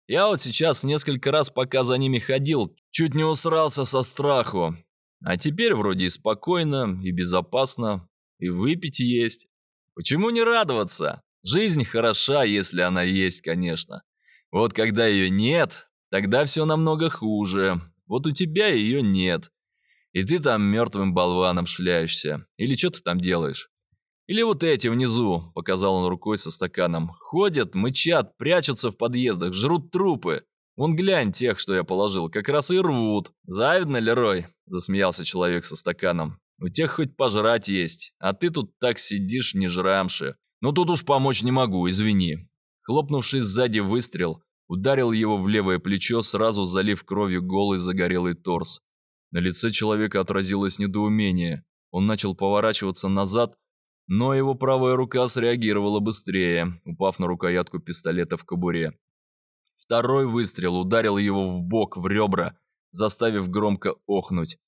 «Я вот сейчас несколько раз, пока за ними ходил, чуть не усрался со страху. А теперь вроде и спокойно, и безопасно, и выпить есть. Почему не радоваться? Жизнь хороша, если она есть, конечно. Вот когда ее нет, тогда все намного хуже. Вот у тебя ее нет. И ты там мертвым болваном шляешься. Или что ты там делаешь? Или вот эти внизу, показал он рукой со стаканом. Ходят, мычат, прячутся в подъездах, жрут трупы. Вон глянь тех, что я положил, как раз и рвут. Завидно, Лерой? Засмеялся человек со стаканом. У тех хоть пожрать есть, а ты тут так сидишь, не жрамши. Но тут уж помочь не могу, извини». Хлопнувший сзади выстрел ударил его в левое плечо, сразу залив кровью голый загорелый торс. На лице человека отразилось недоумение. Он начал поворачиваться назад, но его правая рука среагировала быстрее, упав на рукоятку пистолета в кобуре. Второй выстрел ударил его в бок, в ребра, заставив громко охнуть.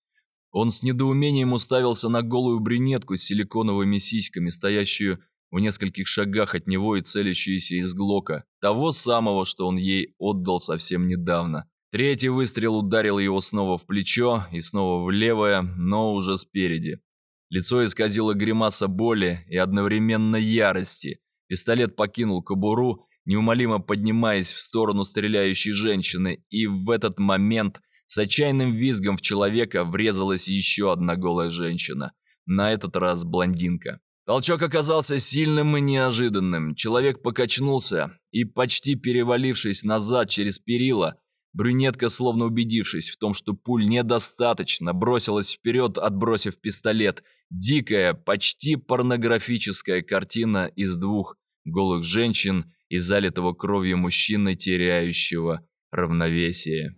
Он с недоумением уставился на голую брюнетку с силиконовыми сиськами, стоящую в нескольких шагах от него и целящуюся из глока, того самого, что он ей отдал совсем недавно. Третий выстрел ударил его снова в плечо и снова в левое, но уже спереди. Лицо исказило гримаса боли и одновременно ярости. Пистолет покинул кобуру, неумолимо поднимаясь в сторону стреляющей женщины, и в этот момент с отчаянным визгом в человека врезалась еще одна голая женщина. На этот раз блондинка. Толчок оказался сильным и неожиданным. Человек покачнулся и, почти перевалившись назад через перила, брюнетка, словно убедившись в том, что пуль недостаточно, бросилась вперед, отбросив пистолет. Дикая, почти порнографическая картина из двух голых женщин и залитого кровью мужчины, теряющего равновесие.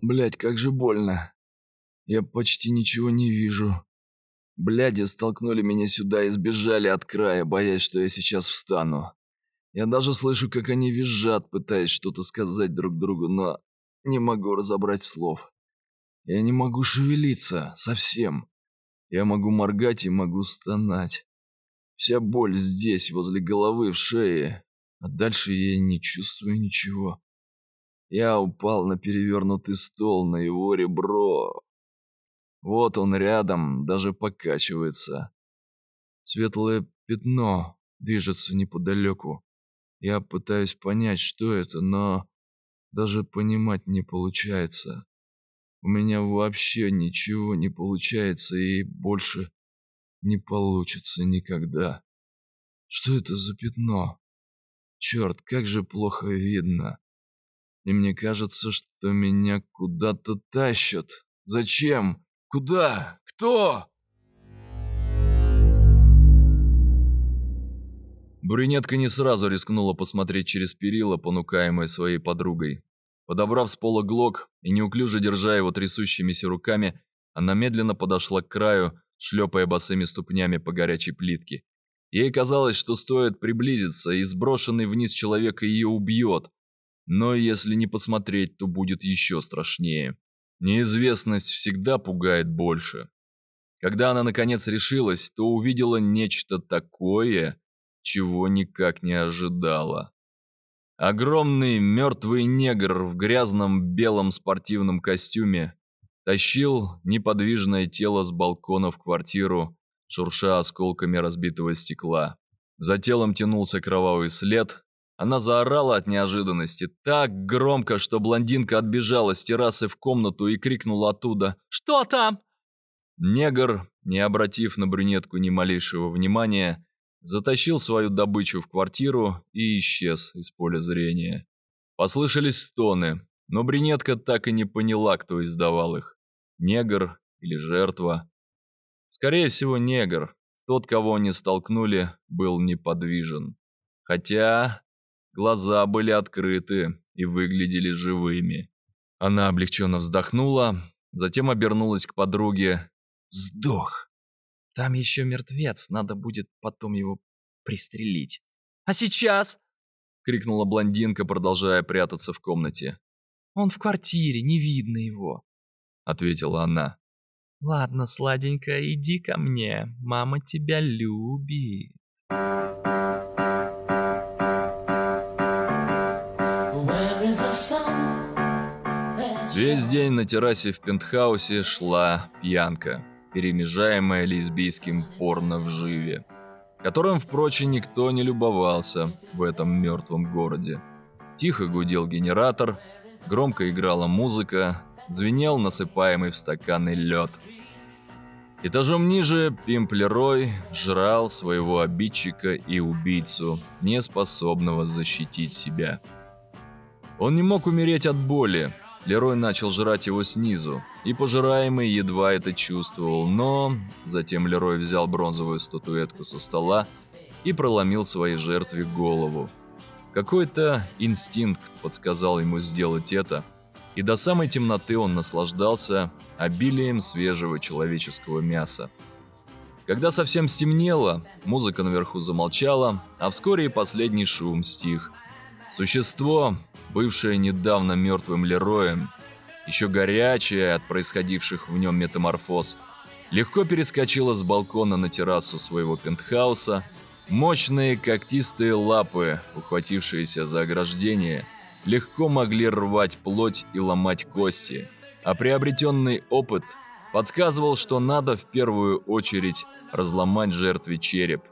Блять, как же больно. Я почти ничего не вижу. Бляди столкнули меня сюда и сбежали от края, боясь, что я сейчас встану. Я даже слышу, как они визжат, пытаясь что-то сказать друг другу, но не могу разобрать слов. Я не могу шевелиться, совсем. Я могу моргать и могу стонать. Вся боль здесь, возле головы, в шее. А дальше я не чувствую ничего. Я упал на перевернутый стол, на его ребро. Вот он рядом, даже покачивается. Светлое пятно движется неподалеку. Я пытаюсь понять, что это, но даже понимать не получается. У меня вообще ничего не получается и больше не получится никогда. Что это за пятно? Черт, как же плохо видно. И мне кажется, что меня куда-то тащат. Зачем? Куда? Кто? Брюнетка не сразу рискнула посмотреть через перила, понукаемая своей подругой. Подобрав с пола глок и неуклюже держа его трясущимися руками, она медленно подошла к краю, шлепая босыми ступнями по горячей плитке. Ей казалось, что стоит приблизиться, и сброшенный вниз человек ее убьет. Но если не посмотреть, то будет еще страшнее. Неизвестность всегда пугает больше. Когда она наконец решилась, то увидела нечто такое, чего никак не ожидала. Огромный мертвый негр в грязном белом спортивном костюме тащил неподвижное тело с балкона в квартиру, шурша осколками разбитого стекла. За телом тянулся кровавый след. Она заорала от неожиданности так громко, что блондинка отбежала с террасы в комнату и крикнула оттуда «Что там?». Негр, не обратив на брюнетку ни малейшего внимания, затащил свою добычу в квартиру и исчез из поля зрения. Послышались стоны, но брюнетка так и не поняла, кто издавал их. Негр или жертва. Скорее всего, негр. Тот, кого они столкнули, был неподвижен. Хотя глаза были открыты и выглядели живыми. Она облегченно вздохнула, затем обернулась к подруге. «Сдох!» Там еще мертвец, надо будет потом его пристрелить. «А сейчас?» — крикнула блондинка, продолжая прятаться в комнате. «Он в квартире, не видно его», — ответила она. «Ладно, сладенькая, иди ко мне, мама тебя любит». Весь день на террасе в пентхаусе шла пьянка перемежаемое лесбийским порно в живе, которым, впрочем, никто не любовался в этом мертвом городе. Тихо гудел генератор, громко играла музыка, звенел насыпаемый в стаканы лед. Этажом ниже Пимп Лерой жрал своего обидчика и убийцу, не способного защитить себя. Он не мог умереть от боли, Лерой начал жрать его снизу, и пожираемый едва это чувствовал, но... Затем Лерой взял бронзовую статуэтку со стола и проломил своей жертве голову. Какой-то инстинкт подсказал ему сделать это, и до самой темноты он наслаждался обилием свежего человеческого мяса. Когда совсем стемнело, музыка наверху замолчала, а вскоре и последний шум стих. Существо, бывшая недавно мертвым Лероем, еще горячая от происходивших в нем метаморфоз, легко перескочила с балкона на террасу своего пентхауса. Мощные когтистые лапы, ухватившиеся за ограждение, легко могли рвать плоть и ломать кости, а приобретенный опыт подсказывал, что надо в первую очередь разломать жертве череп.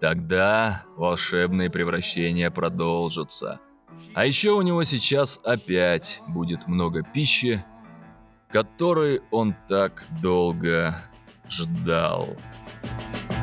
Тогда волшебные превращения продолжатся. А еще у него сейчас опять будет много пищи, которой он так долго ждал. The sticks